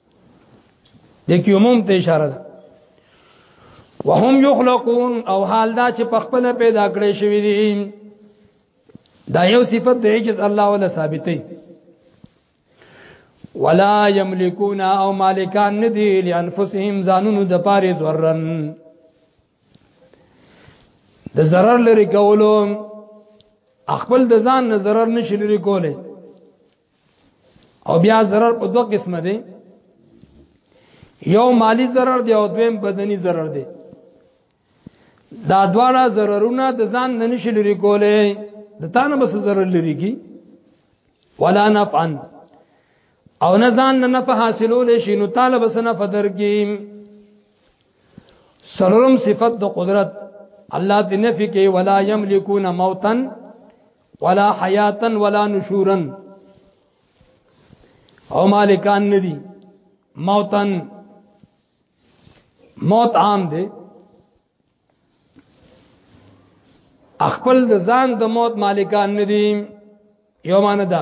A: د کې عموم ته اشاره ده وهم یخلقون او حال دا چې په خپل پیدا کړی شوی دی دا یو صفت دی چې الله ولا ثابتې ولا یملکون او مالکان ندی لانفسهم زانونو د پاره ذرن د zarar لري کولو خپل د ځان نه zarar نشي لري کوله او بیا ضرر په دوه قسمه دی یو مالی ضرر دی او دویم بدنی ضرر دی دا دواړه ضررونه د ځان نه نشي لري کولای د تانه بس ضرر لري کی ولا نفعا او نه ځان نه نفع حاصلول شي نو طالب سره فدر کی سلورم صفت د قدرت الله تی نفی کوي ولا یملکون موتا ولا حیاتا ولا نشورا او مالکان ندی موتن موت عام دی خپل د ځان د موت مالکان ندی یو معنی ده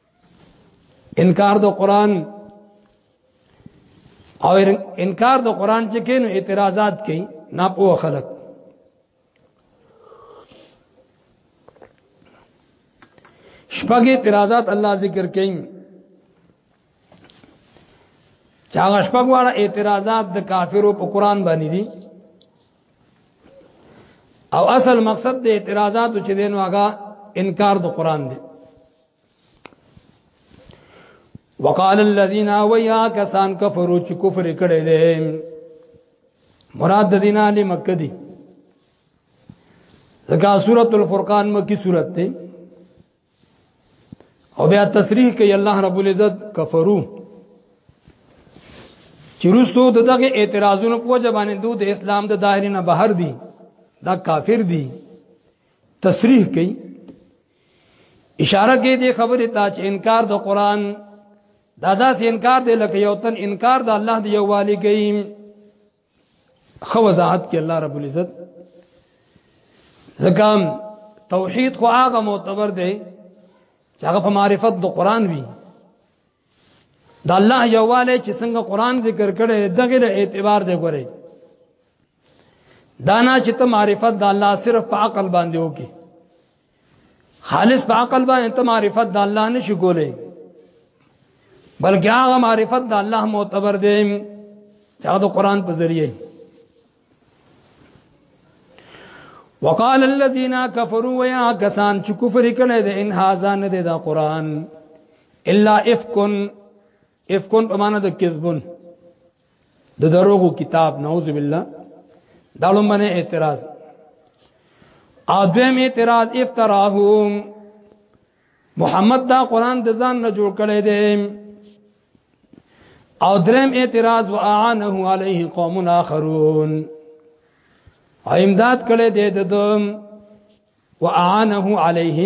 A: انکار د قران او انکار د قران چې کینو اعتراضات کوي ناپوه خلک شپږ اعتراضات الله ذکر کوي چا شپږ واړه اعتراضات د کافرو په قران باندې دي او اصل مقصد د اعتراضات چې دین واغه انکار د قران دی وقال الذين ويا كسان كفروا چې کفر کړي دي مراد د دینه علی مکه دي ځکه سورۃ الفرقان مکی سورۃ ده او بیا تصریح کوي الله رب العزت کفرو چې روستو دغه اعتراضونو په وجه باندې دوی د اسلام د دایره نه بهر دي دا کافر دي تصریح کوي اشاره کې دې خبره ته چې انکار د قران دا داس انکار دی لکه یو تن انکار د الله دی یو والی کوي خو وضاحت کې الله رب العزت زکام توحید خو هغه معتبر دی چې هغه په معرفت د قران وی د الله یواله چې څنګه قران ذکر کړي دغه له اعتبار دی ګوري دانا چې ته معرفت د الله صرف په عقل باندې وکي خالص په عقل باندې ته معرفت د الله نشي کولای بلکې هغه معرفت د الله معتبر دی چې د قران په ذریعه وقال الذين كفروا ويا كسان چې کفر کړي د ان هاذا نه د قران الا افکن افکن په معنا د کذبون د دروغو کتاب نعوذ بالله دا لمنه اعتراض اذم اعتراض افتراه محمد دا قران د ځان نه جوړ کړي دي او درم اعتراض واعانه عليه قوم اخرون او امداد کړي دي د دوم واعانه عليه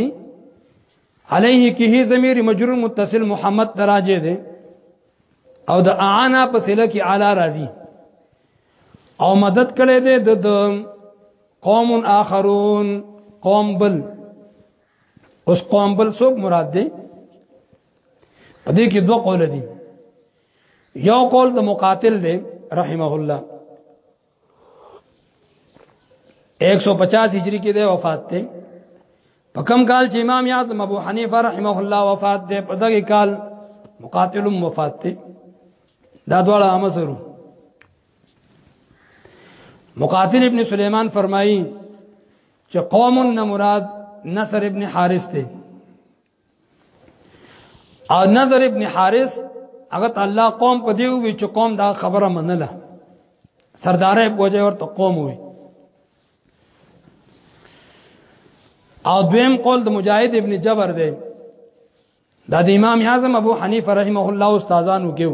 A: عليه کې هي ضمیر مجرور متصل محمد تراجه ده او د اعانه په سله کې اعلی راځي او مدد کړي ده د قوم اخرون قوم بل اوس قوم بل څوک مراد ده په دې کې دوه قول دي یو قول د مقاتل دی رحمه الله 150 هجری کې دی وفات دی په کم کال چې امام اعظم ابو حنیفه رحمه الله وفات دی په دغه کال مقاتل وفات دی دا دواړه امسرو مقاتل ابن سلیمان فرمایي چې قوم نه مراد نصر ابن حارث دی او نظر ابن حارث هغه ته الله قوم په دیو وی چې قوم دا خبره منله سردارې په وجه ورته قوم وی او دویم قول د مجاهد ابن جبر دی دا د امام اعظم ابو حنیفه رحمه الله استادانو کېو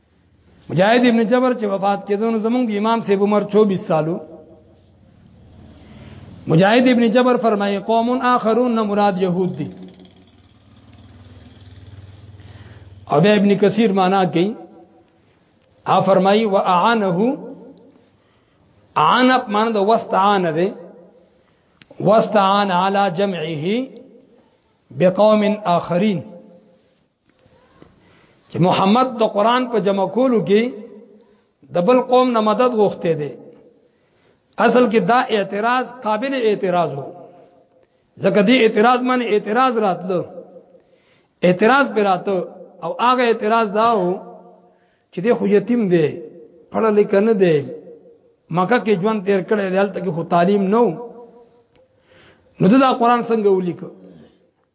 A: مجاهد ابن جبر چې وفات کېدون زمونږ د امام صاحب عمر 24 سالو مجاهد ابن جبر فرمایي قوم اخرون نه مراد يهود دي او بیا ابن کثیر معنا کوي ا فرمایي واعانه عان معنا د واستعان ده واستعان على جمعه بقوم اخرين چې محمد د قران په جمع کولو کې د بل قوم نه مدد غوښته دي اصل کې دا اعتراض قابل اعتراض وو ځکه دې اعتراض من اعتراض راتلو اعتراض به راتو او هغه اعتراض دا وو چې د خو یتیم دی پړه لیکنه دی مکه کې ژوند تیر کړی دی هلته کې خو تعلیم نه نو دا قران څنګه ولیکو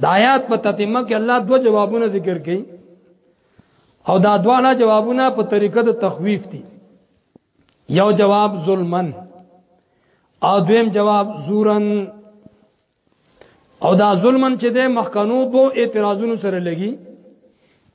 A: د آیات په تتمه کې الله دو جوابونه ذکر کړي او دا دواړه جوابونه په طریقه د تخویف دي یو جواب ظلمن او دویم جواب زورن او دا ظلمن چې د مخکنو په اعتراضونو سره لګي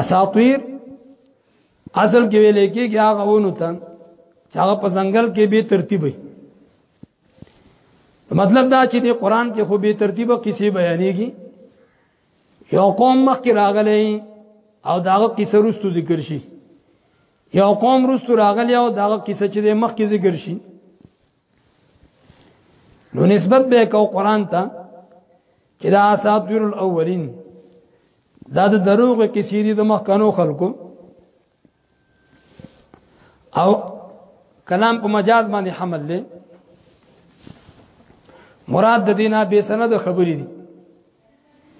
A: اساطیر اصل کې ویل کېږي هغه ونه ته چې هغه په ځنګل کې به ترتیب وي مطلب دا چې د قران کې خو به ترتیب قصې بیانېږي یو قوم مخکې راغلی او داغه قصه رستو ذکر شي یو قوم رستو راغلی او داغه قصه چې د مخکې ذکر شي نو نسبت به کو قران ته چې دا اساطیر الاولین دا د دروغ کسی دي د مخکنو خلکو او کلام په مجاز باندې حمل لې مراد د دینه به سند خبرې دي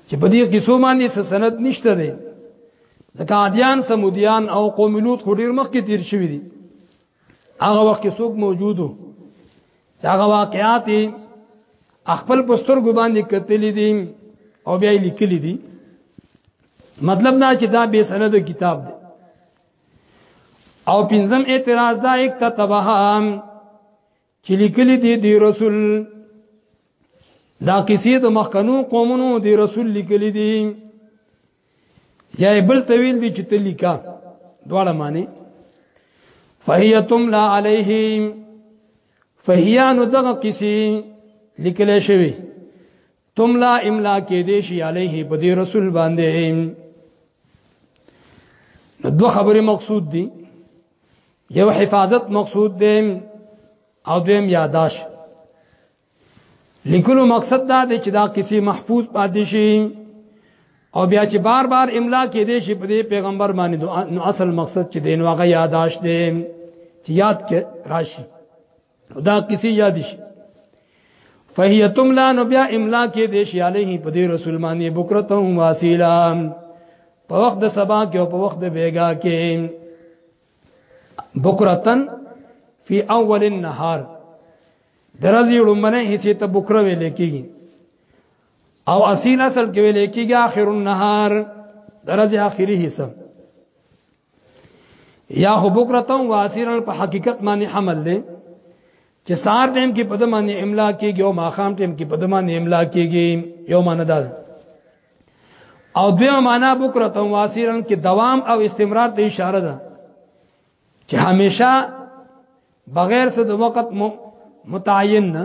A: چې په دې قصو باندې څه سند نشته دی ځکه عادیان سمودیان او قوم لوط خډیر مخ کې تیر شوی دي هغه وخت کې څوک موجودو چې هغه واقعات خپل پستر ګو باندې کتلې دي او بیا یې لیکلې دي مطلب دا چې دا به سند کتاب دی او پنځم اعتراض دا یک تتبهم چې لیکلي دي دی رسول دا کیسې د مخکنو قومونو دی رسول لیکلي دي یا بل طویل دي چې تلیکا دواړه معنی فهي تملا عليهم فهي نو دغه کیسې لیکل شوی تملا املا کې دې شي عليه په دې رسول باندې نو دوه خبرې مقصود دي یو حفاظت مقصود دی او دویم یاداش لیکلو مقصد دا دی چې دا کسی محفوظ پاتې شي او بیا چې بار بار املا کې دې شي په دې پیغمبر باندې نو اصل مقصد چې دین واغه یاداش دی چې یاد کې راشي دا کسی یاد شي فهي تملا نو بیا املا کې د شي عليه په دې رسول باندې بکرته واسیلا په وخت د سبا کې او په وخت د بیګا کې بکرتن فی اول النهار درځي لومنه هیڅ ته بکره ویل کېږي او اصیل اصل کې ویل کېږي اخر النهار درځي اخري حصہ یا خو بکرتم واسیرن په حقیقت باندې حمل دی چې سار ټیم کې په دمانه املا کېږي او ماخام ټیم کې په دمانه املا کېږي یو معنی ده او دویمه معنا بکرته واسیرن کې دوام او استمرار ته اشاره ده چې همیشه بغیر څه د وخت متعین نه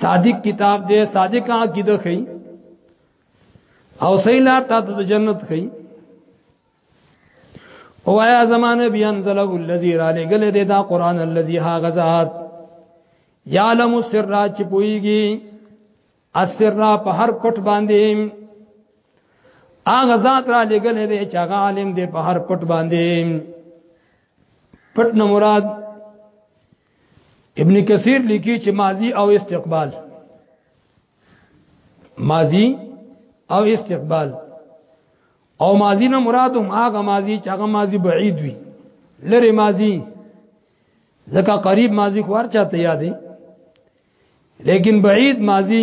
A: صادق کتاب دی صادق عقیده خي او صحیح لار ته د جنت خي او یا زمانه بیان زله الذی را لګل دی دا قران الذی ها غزاد یعلم السر چې پويږي السر په هر پټ باندې هغه ذات را لګل دی چې هغه عالم دی په هر پټ باندې پټ نه مراد ابن کثیر لیکي چې ماضی او استقبال ماضی او استقبال او ماضی نه مراد هم هغه ماضی چې هغه ماضی بعید وي لری ماضی ځکه قریب ماضی خو ورچا ته یادې لیکن بعید ماضی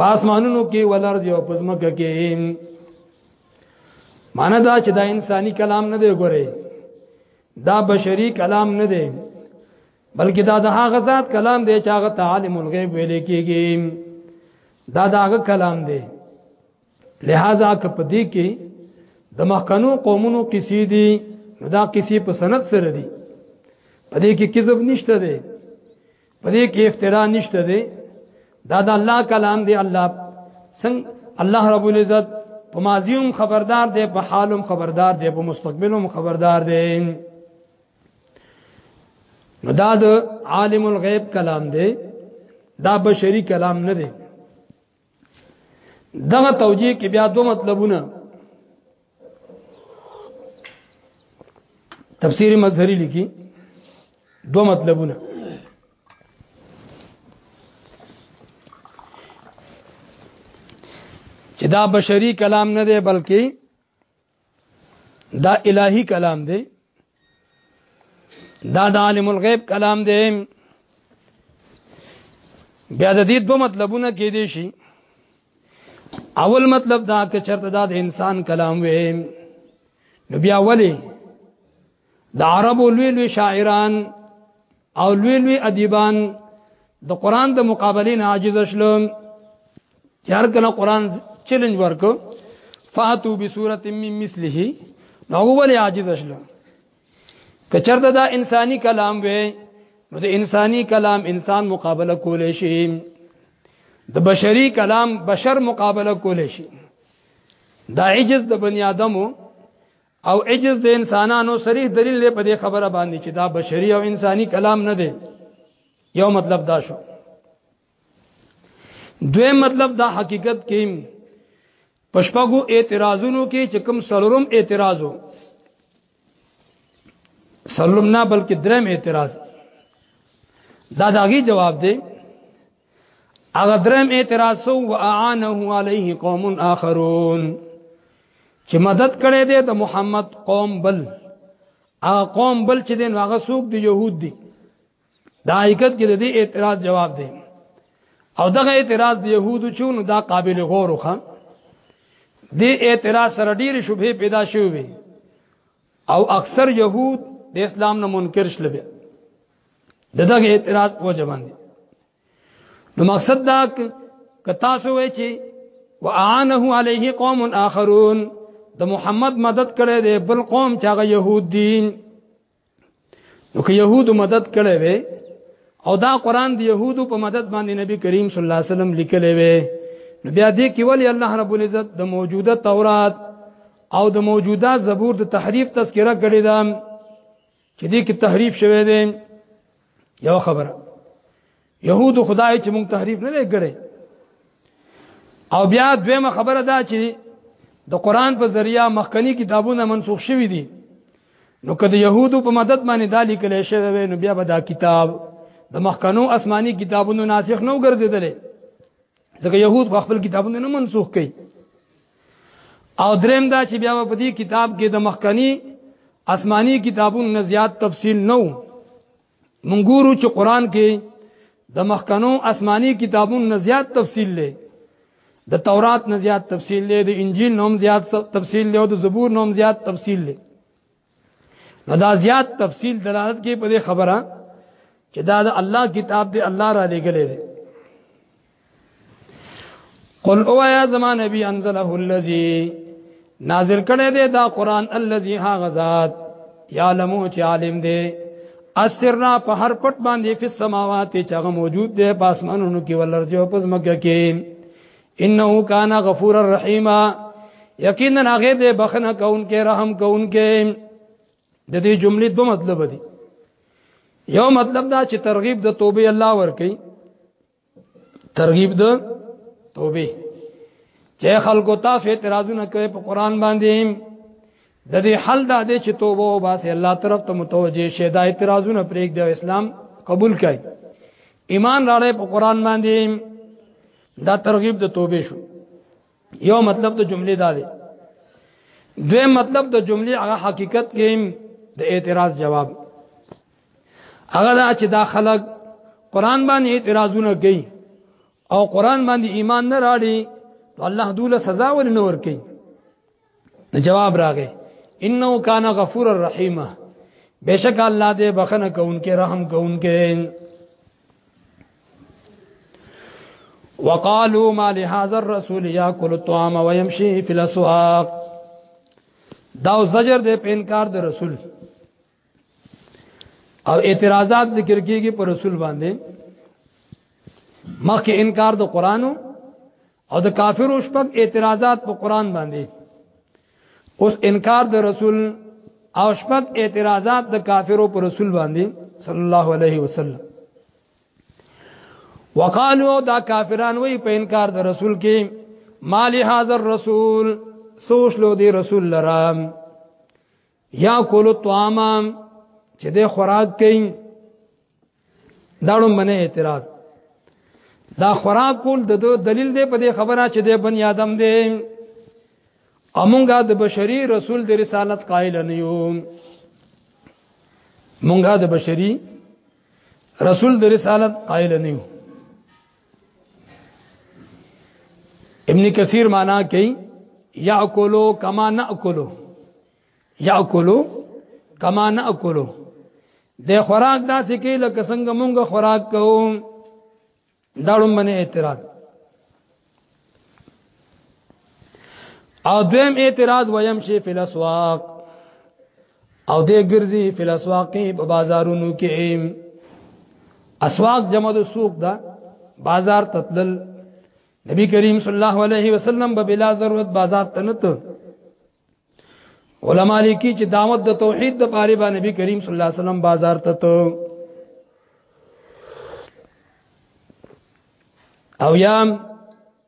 A: پاسمانونو کې ولرځ او پزمکه کې معنی دا چې دا انساني کلام نه دی ګوره دا بشري کلام نه دی بلکې دا د هغه ذات کلام دی چې هغه تعالم الغیب ویل کېږي دا دا هغه کلام دی لہذا که په دې کې د مخکنو قومونو کسی دي نو دا کسی په سند سره دي په دې کې کذب نشته دی په دې کې افترا نشته دی دا د الله کلام دی الله څنګه الله رب العزت په ماضیوم خبردار دی په حالوم خبردار دی په مستقبلوم خبردار دی نو دا د عالم الغیب کلام دی دا بشری کلام نه دی دغه توجیه کې بیا دوه مطلبونه تفسیر مظهری لیکي دوه مطلبونه چې دا بشری کلام نه دی بلکې دا الهی کلام دی دا د عالم الغیب کلام دی بیا د دې دوه مطلبونه کې دي شي اول مطلب دا چې چرته دا د انسان کلام وي نو بیا ولی د عربو لوی لوی شاعران او لوی لوی ادیبان د قران د مقابله نه عاجز شول یار کله قران چیلنج ورکو فاتو بسوره من مثله نو ولې عاجز شول کچرته دا انساني کلام وې نو د انساني کلام انسان مقابله کولې شي د بشري کلام بشر مقابله کولې شي دا عجز د بنی آدمو او عجز د انسانانو صریح دلیل دی په دې خبره باندې چې دا بشري او انساني کلام نه دی یو مطلب دا شو دویم مطلب دا حقیقت کې پشپغو اعتراضونو کې چې کوم سلورم اعتراضو سلورم نه بلکې دریم اعتراض دا داغي جواب دی اغه درم اعتراض او اعانه علیه قوم اخرون چې مدد کړي دي د محمد قوم بل ا قوم بل چې دین هغه سوق دی يهود دي دا حقیقت کې د دې اعتراض جواب دی او دغه اعتراض د يهودو چون دا قابل غور وخه دې اعتراض سره ډېر شوبه پیدا شوې او اکثر يهود د اسلام نه منکر شلبه د دغه اعتراض وجه باندې نو مقصد دا ک تاسو وای چې واعانه علیه قوم اخرون د محمد مدد کړي دی بل قوم چې هغه يهود دي نو که يهود مدد کړي وي او دا قران د يهودو په مدد باندې نبی کریم صلی الله علیه وسلم لیکلی وي نو بیا دې کې ولی الله رب العزت د موجوده تورات او د موجوده زبور د تحریف تذکرہ کړی دا چې دې کې تحریف شوه دی یو خبره يهود خدای چې مونږ تحریف نه لګړي او بیا دویمه خبره دا چې د قران په ذریعہ مخکنی کتابونه منسوخ شوی دي نو کله يهودو په مدد باندې دالی کله شوی نو بیا به دا کتاب د مخکنو آسماني کتابونو ناسخ نو ګرځیدل ځکه يهود خپل کتابونه نه منسوخ کړي او دریم دا چې بیا په دې کتاب کې د مخکنی آسمانی کتابونو نه زیات تفصیل نو مونږ ګورو چې قران کې د مخکنو آسمانی کتابونو نه زیات تفصیل لې د تورات نه زیات تفصیل لې د انجیل نوم زیات تفصیل لې او د زبور نوم زیات تفصیل لې نو دا زیات تفصیل دلالت کوي په دې خبره چې دا د الله کتاب دی الله را لګلې دی قل او یا زمان نبی انزله الذی نازل کړي دی دا قران الذی ها غزاد یعلمو چې عالم دی اسرنا په هر پټ باندې په سماوات چې هغه موجود دی په اسمانونو کې ولرځي او په زمکه کې انه کان غفور الرحیم یقینا هغه دې بخنه کونکي رحم کونکي د دې جملې دوه مطلب دي یو مطلب دا چې ترغیب د توبې الله ور کوي ترغیب د توبې چې خلکو تاسو اعتراضونه کوي په قران باندې د دې حل دا دی چې توبه او باسه الله طرف ته متوجه شي دا اعتراضونه پرېږ د اسلام قبول کړي ایمان راړې په قران باندې دا ترغیب د توبې شو یو مطلب د جملې دا دی دوی مطلب د جملې هغه حقیقت کې د اعتراض جواب هغه دا چې دا خلک قران باندې اعتراضونه کوي او قران باندې ایمان نه راړي الله دوله سزا ورنور کوي جواب راغې انه کان غفور الرحیم بشک الله دې بخنه کوونکې رحم کوونکې وقالوا ما لهذا الرسول ياكل الطعام ويمشي في الاسواق دا زجر دې په انکار د رسول او اعتراضات ذکر کیږي پر رسول باندې مخکې انکار د قرانو او د کافرو شپږ اعتراضات په قران باندې اوس انکار د رسول او شپږ اعتراضات د کافرو پر رسول باندې صلی الله علیه وسلم وقالو دا کافران وی په انکار د رسول کې مال حاضر رسول سوچ لو دی رسول لرام یا کول الطعام چې د خوراک کوي دا لوم باندې اعتراض دا خوراک کول د دلیل دی په دې خبره چې د بنی آدم دی امونګه د بشری رسول د رسالت قائل نه یو مونږه د بشری رسول د رسالت قائل نه یو ابن کثیر معنا کوي یاکلو کما ناکلو یاکلو کما ناکلو د خوراک داسې کې لکه څنګه مونږ خوراک کوو دا لومبنه اعتراض او دویم اعتراض ویم شي فلسواق او دې ګرځي فلسواقي په بازارونو کې اسواق جمع د سوق دا بازار تتلل نبی کریم صلی الله علیه وسلم به بلا ضرورت بازار ته نته علما لیکي چې دعوت د توحید د پاره باندې نبی کریم صلی الله علیه وسلم بازار ته ته او یا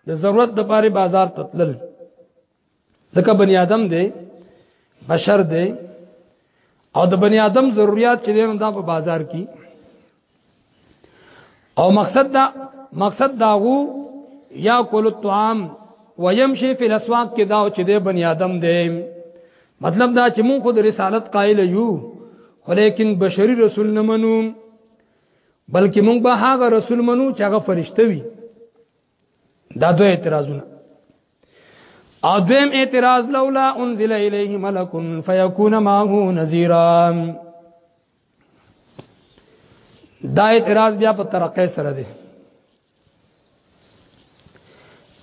A: د ضرورت د پاره بازار ته تلل ځکه بنی آدم دی بشر دی او د بنی آدم ضرورت چې دی نو دا په بازار کې او مقصد دا مقصد داغو یا کول الطعام ويمشي فی الاسواق کې دا چې د بنی آدم دی مطلب دا چې مونږ خود رسالت قائل یو ولیکن بشری رسول نه منو بلکې مونږ به هغه رسول منو چې هغه فرشته وي دا دوه اعتراضونه او دویم اعتراض لولا انزل الیه ملک فیکون معه نذیرا دا اعتراض بیا په ترقې سره دی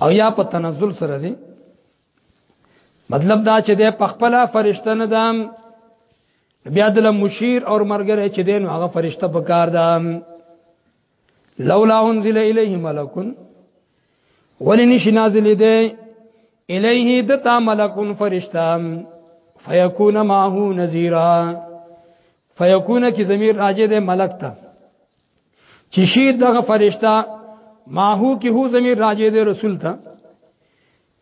A: او یا په تنزل سره دی مطلب دا چې د پخپلا فرشته نه دام بیا د مشیر او مرګره چې دین هغه فرشته پکار دام لولا انزل الیه ملکون ولی نشی نازل دی الیه دتا ملکون فرشتہ فیکون معه نذیرا فیکون کی ضمیر راجه دی ملک ته چې شی دغه فرشتہ ماهو کې هو ضمیر راجه دی رسول ته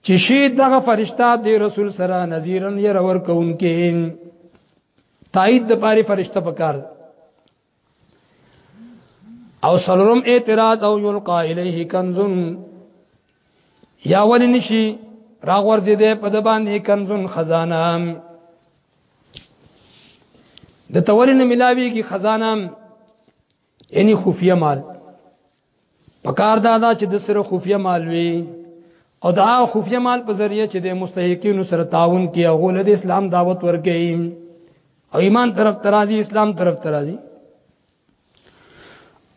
A: چې شی دغه فرشتہ دی رسول سره نذیرن یې رور کوونکې تایید د پاره فرشتہ پکار او سلورم اعتراض او یلقا الیه کنزن یا ولی نشي راغور دې دې په د باندې کنزن خزانه د تورین ملاوی کی خزانه یعنی خفیه مال پکار دا دا چې د سره خفیه مال وي او دا خفیه مال په ذریعه چې د مستحقینو سره تعاون کوي او غول د اسلام دعوت ورکوي او ایمان طرف ترازی اسلام طرف ترازی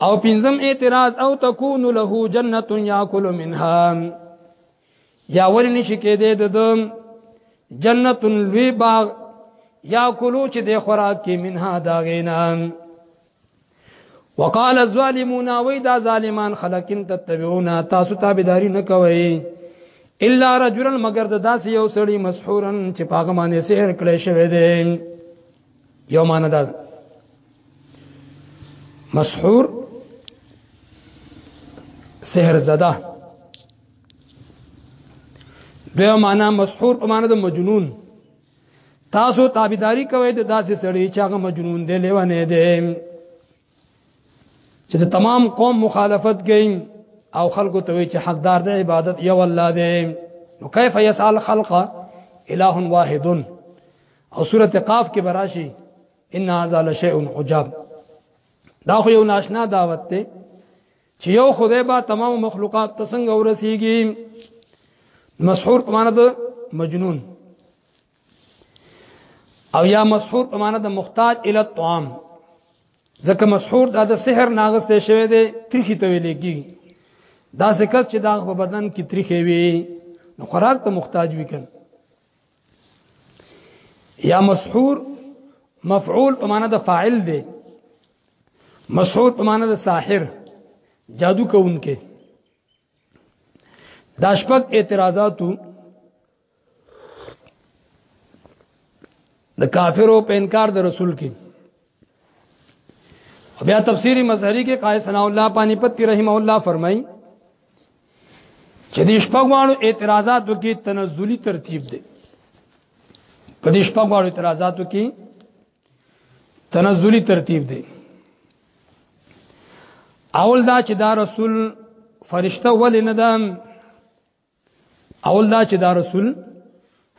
A: او پنځم اعتراض او تكون له جنته یاکل منها یا ولې نشي کېدې د جنت لوی باغ یا کلو چې د خوراک کې منها دا غینا وقال الظالمون وای دا ظالمان خلق ان تتبعون تاسو تابعداري نه کوي الا رجلا مگر د داسې یو سړی مسحورن چې پاغه باندې سحر کړی شوی دی یو معنی دا مسحور سحر زده دوی معنی مسحور په معنی د مجنون تاسو تابعداري کوئ د داسې سړي چې هغه مجنون دی لیونه دی چې د تمام قوم مخالفت کوي او خلکو ته وی چې حقدار د عبادت یو الله دی نو کیف یسال خلق اله واحد او سوره قاف کې براشي ان هذا لشیء عجاب دا خو یو ناشنا دعوت ته چې یو خدای با تمام مخلوقات ته څنګه ورسیږي مسحور په معنی د مجنون او یا مسحور په معنی د محتاج ال الطعام ځکه مسحور دا د سحر ناغسته شوی دی تریخی ته ویل کی دا سکه چې دا په بدن کې تریخی وي نو خوراک ته محتاج وي کنه یا مسحور مفعول په معنا د فاعل دی مسحور په معنا د ساحر جادو کوونکې دا شپږ اعتراضاتو د کافرو په انکار د رسول کې بیا تفسیری مظهری کې قائد ثنا الله پانی پتی رحم الله فرمای چې د شپږوانو اعتراضات وکي تنزلی ترتیب دی په دې شپږوانو اعتراضات وکي تنزلی ترتیب دی اول دا چې دا رسول فرشته ولې نه ده اول دا چې دا رسول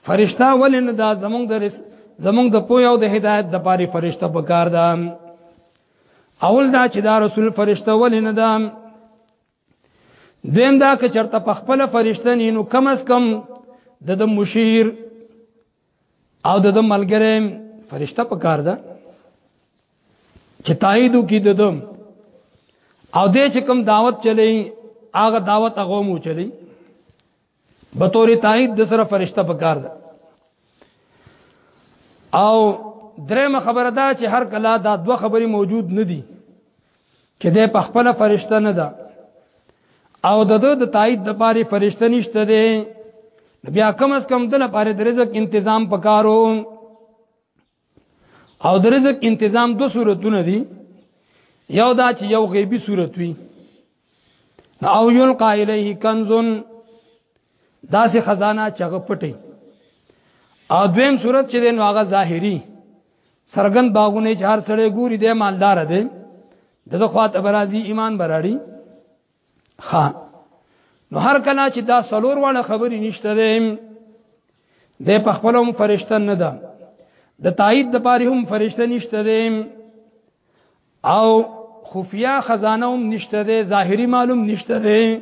A: فرشتہ ولې نه دا زمونږ د زمونږ د پوی او د هدایت د پاره فرشتہ پکار ده اول دا چې دا رسول فرشتہ ولې نه ده دیم دا که چرته په خپل فرشتہ نه نو کم از کم د د مشیر او د دم ملګری فرشته په کار ده چې تاییدو کې د دم او دې چې کوم دعوت چلی هغه دعوت هغه مو چلی به تورې تایید د سره فرشته په کار ده او درېمه خبره ده چې هر کله دا دوه خبرې موجود نه دي چې د په خپل فرشته نه ده او د د تایید د پاره فرشته نشته ده بیا کم از کم د لپاره د رزق تنظیم پکارو او د رزق تنظیم دو صورتونه دي یو دا چې یو غیبی صورت وي او یلقا الیه کنزن دا سه خزانه چغه پټي او دویم صورت چې د نو هغه ظاهری سرګن باغونه چې هر سړی ګوري د مالدار دی دغه خواته برازي ایمان براړي خان نو هر کله چې دا سلور واړه خبرې نشته ده د په خپل هم فرشته نه ده د تایید د پاره هم فرشته نشته ده او خفیا خزانه هم نشته ده ظاهری معلوم نشته ده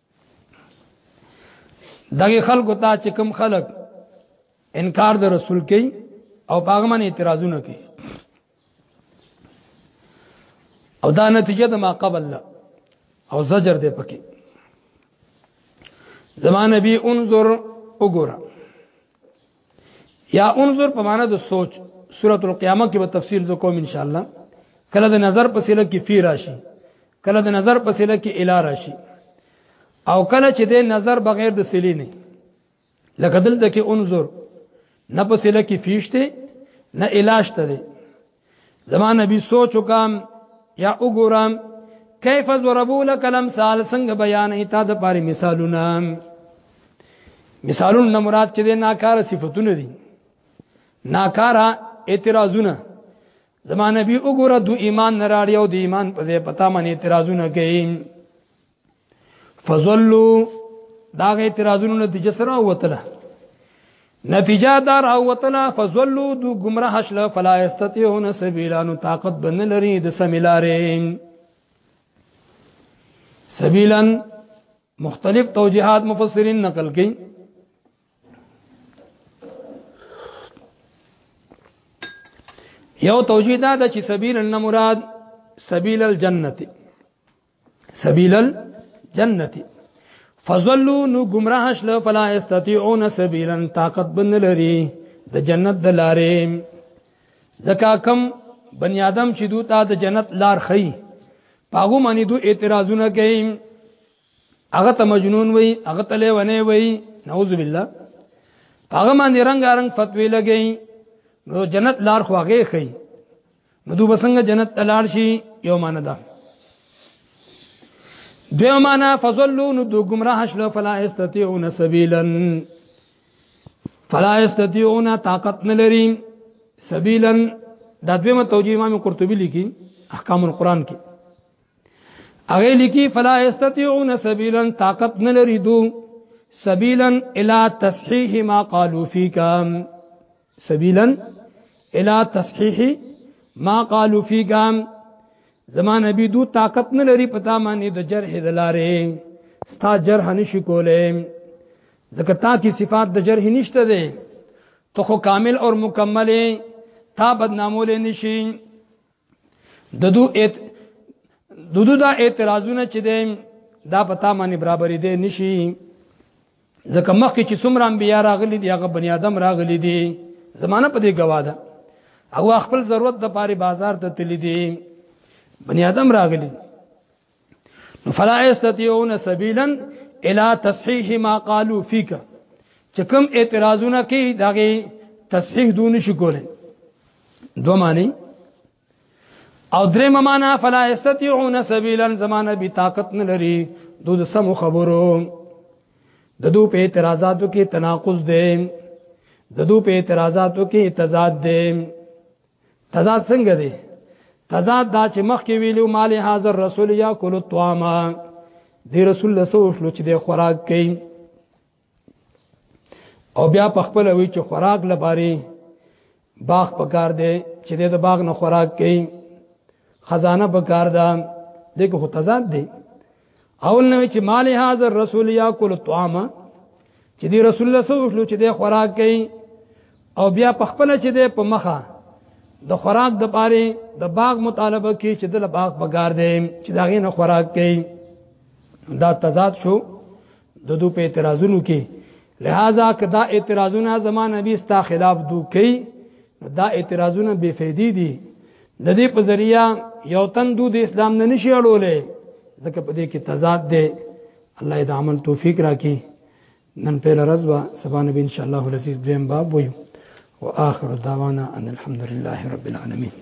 A: دغه خلکو ته چې کم خلک انکار د رسول کوي او هغه باندې اعتراضونه کوي او دا نتیجه د ما قبل لا او زجر دی پکې زمان نبی انظر وګوره یا انظر په معنا د سوچ سورۃ القیامه کې به تفصیل زکوم ان شاء الله کله د نظر په سیله کې فی راشي کله د نظر په سله کې اله راشي او کله چې د نظر بغیر د سلی نه لکه دلته کې انظر نه په سله کې فیشته نه علاج ته دی زما نبی سوچ وکم یا وګورم کیف ضربو لك الامثال څنګه بیان ایتا د پاره مثالونه مثالونه مراد چې د ناکاره صفاتونه دي ناکاره اعتراضونه زما نبی وګوره دو ایمان نه راړی او د ایمان په ځای پتا باندې اعتراضونه کوي فزلوا دا غي اعتراضونو نتیجه سره وتله نتیجه دار او وتله فزلوا دو گمراه شل فلا استطيعون سبيلا نو طاقت بن لري د سمیلارې سبیلا مختلف توجیهات مفسرین نقل کړي یو توجیه دا ده چې سبیل الن مراد سبیل الجنت سبیل الجنت فضلوا نو گمراه شل فلا استطيعون سبيلا طاقت بن لري د جنت د لارې ځکه کم بنی آدم چې دوی ته د جنت لار خي پاغو معنی دوی اعتراضونه کوي هغه ته مجنون وای هغه ته لیونه وای نعوذ بالله هغه باندې رنگ رنگ فتوی لګی نو جنت لار خواږه خي نو دوی بسنګ جنت تلار شي یو مان ده دیو معنا فضلوا نو دو گمراه شلو فلا استطيعون سبيلا فلا استطيعون طاقت نلري سبيلا دا دویمه توجیه امام قرطبي لیکي احکام القرآن کې هغه لیکي فلا استطيعون سبيلا طاقت نه لري دو سبيلا الى تصحيح ما قالوا فيك سبيلا الى تصحيح ما قالوا فيك زما نبی دو طاقت نه لري پتا باندې د جرح دلاره ستا جرح نشي کولای ځکه تا کی صفات د جرح نشته ده تو خو کامل اور مکمل تا بدنامول نشي ددو ات ددو دا اعتراضونه چې دی دا پتا باندې برابرې دی نشي ځکه مخکې چې څومره انبیا راغلي دي هغه بنی آدم راغلي دي زمانہ په دې گواه ده او خپل ضرورت د پاره بازار ته تللی دي بنی آدم راغلي فلا استطيعون سبيلا الى تصحيح ما قالوا فيك چې کوم اعتراضونه کوي داغه تصحیح دون شي کوله دو معنی او درې ممانا فلا استطيعون سبيلا زمانه بي طاقت نه لري دود سم خبرو د دو په اعتراضاتو کې تناقض دی د دو په اعتراضاتو کې تضاد دی تضاد څنګه دی تضاد دا چې مخکې ویلو مال حاضر رسول یا کول الطعام دی رسول الله سو شلو چې د خوراک کوي او بیا په خپل وی چې خوراک لپاره باغ پکار دی چې د باغ نه خوراک کوي خزانه پکار ده دغه خو تضاد دی اول نو چې مال هاذا الرسول یاکل الطعام چې دی رسول الله صلی الله علیه وسلم چې دی خوراک کوي او بیا په خپل چې دی په مخه د خوراک د پاره د باغ مطالبه کوي چې د باغ بګار دی چې دا غینه خوراک کوي دا تضاد شو د دو په اعتراضونو کې لہذا کدا اعتراضونه زمان نبی ستا خلاف دو کوي دا اعتراضونه بے فیدی دي د دې په ذریعہ یو تن دو د اسلام نه نشي اړولې ځکه په دې کې تضاد دی الله دې عمل توفیق راکړي نن په لرز با سبا نبی ان شاء الله العزیز دویم باب وي واخر دعوانا ان الحمد لله رب العالمین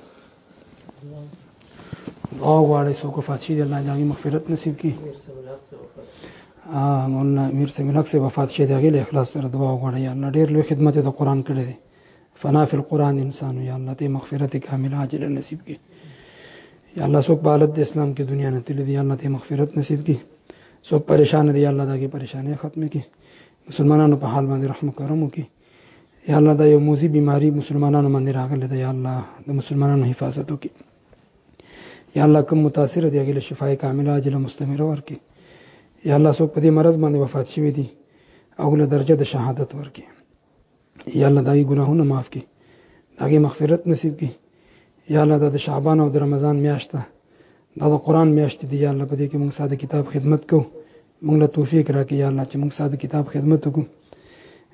A: دعا غواړي څوک وفات شي الله دې مغفرت نصیب کړي مولانا امیر سمینک سے وفات شي دغه له اخلاص سره دعا غواړي یا الله ډېر لوی خدمت د قران کړی دی فنا فی القران انسان یا الله ته مغفرت کامل عاجل نصیب کړي یا الله څوک بالد د اسلام کې دنیا نه تل دی الله ته مغفرت نصیب کړي څوک پریشان دی الله دغه پریشانې ختم کړي مسلمانانو په حال باندې رحم کرم وکړي یا الله دا یو موزي بیماری مسلمانانو باندې راغله ده یا الله د مسلمانانو حفاظت وکړي یا الله کوم متاثر دی هغه شفای کامله عاجله مستمره ورکړي یا الله څوک په دې مرض باندې وفات شوی دی او له درجه د شهادت ورکړي یا الله دای ګناهونه معاف کړي داګه مغفرت نصیب کړي یا الله د شعبان او د رمضان میاشت دا د قران میاشت دی یا الله په دې کې موږ ساده کتاب خدمت کو موږ له توفیق راکې یا الله چې موږ ساده کتاب خدمت وکړو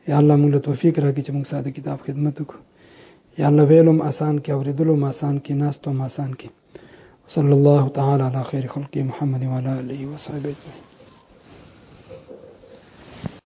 A: یا الله موږ له توفیق راکې چې موږ ساده کتاب خدمت وکړو یا الله ویلم آسان کې اوریدلو ما آسان کې ناس ته ما آسان کې صلی الله تعالی علی خیر خلق محمد وعلى اله وصحبه اجمعین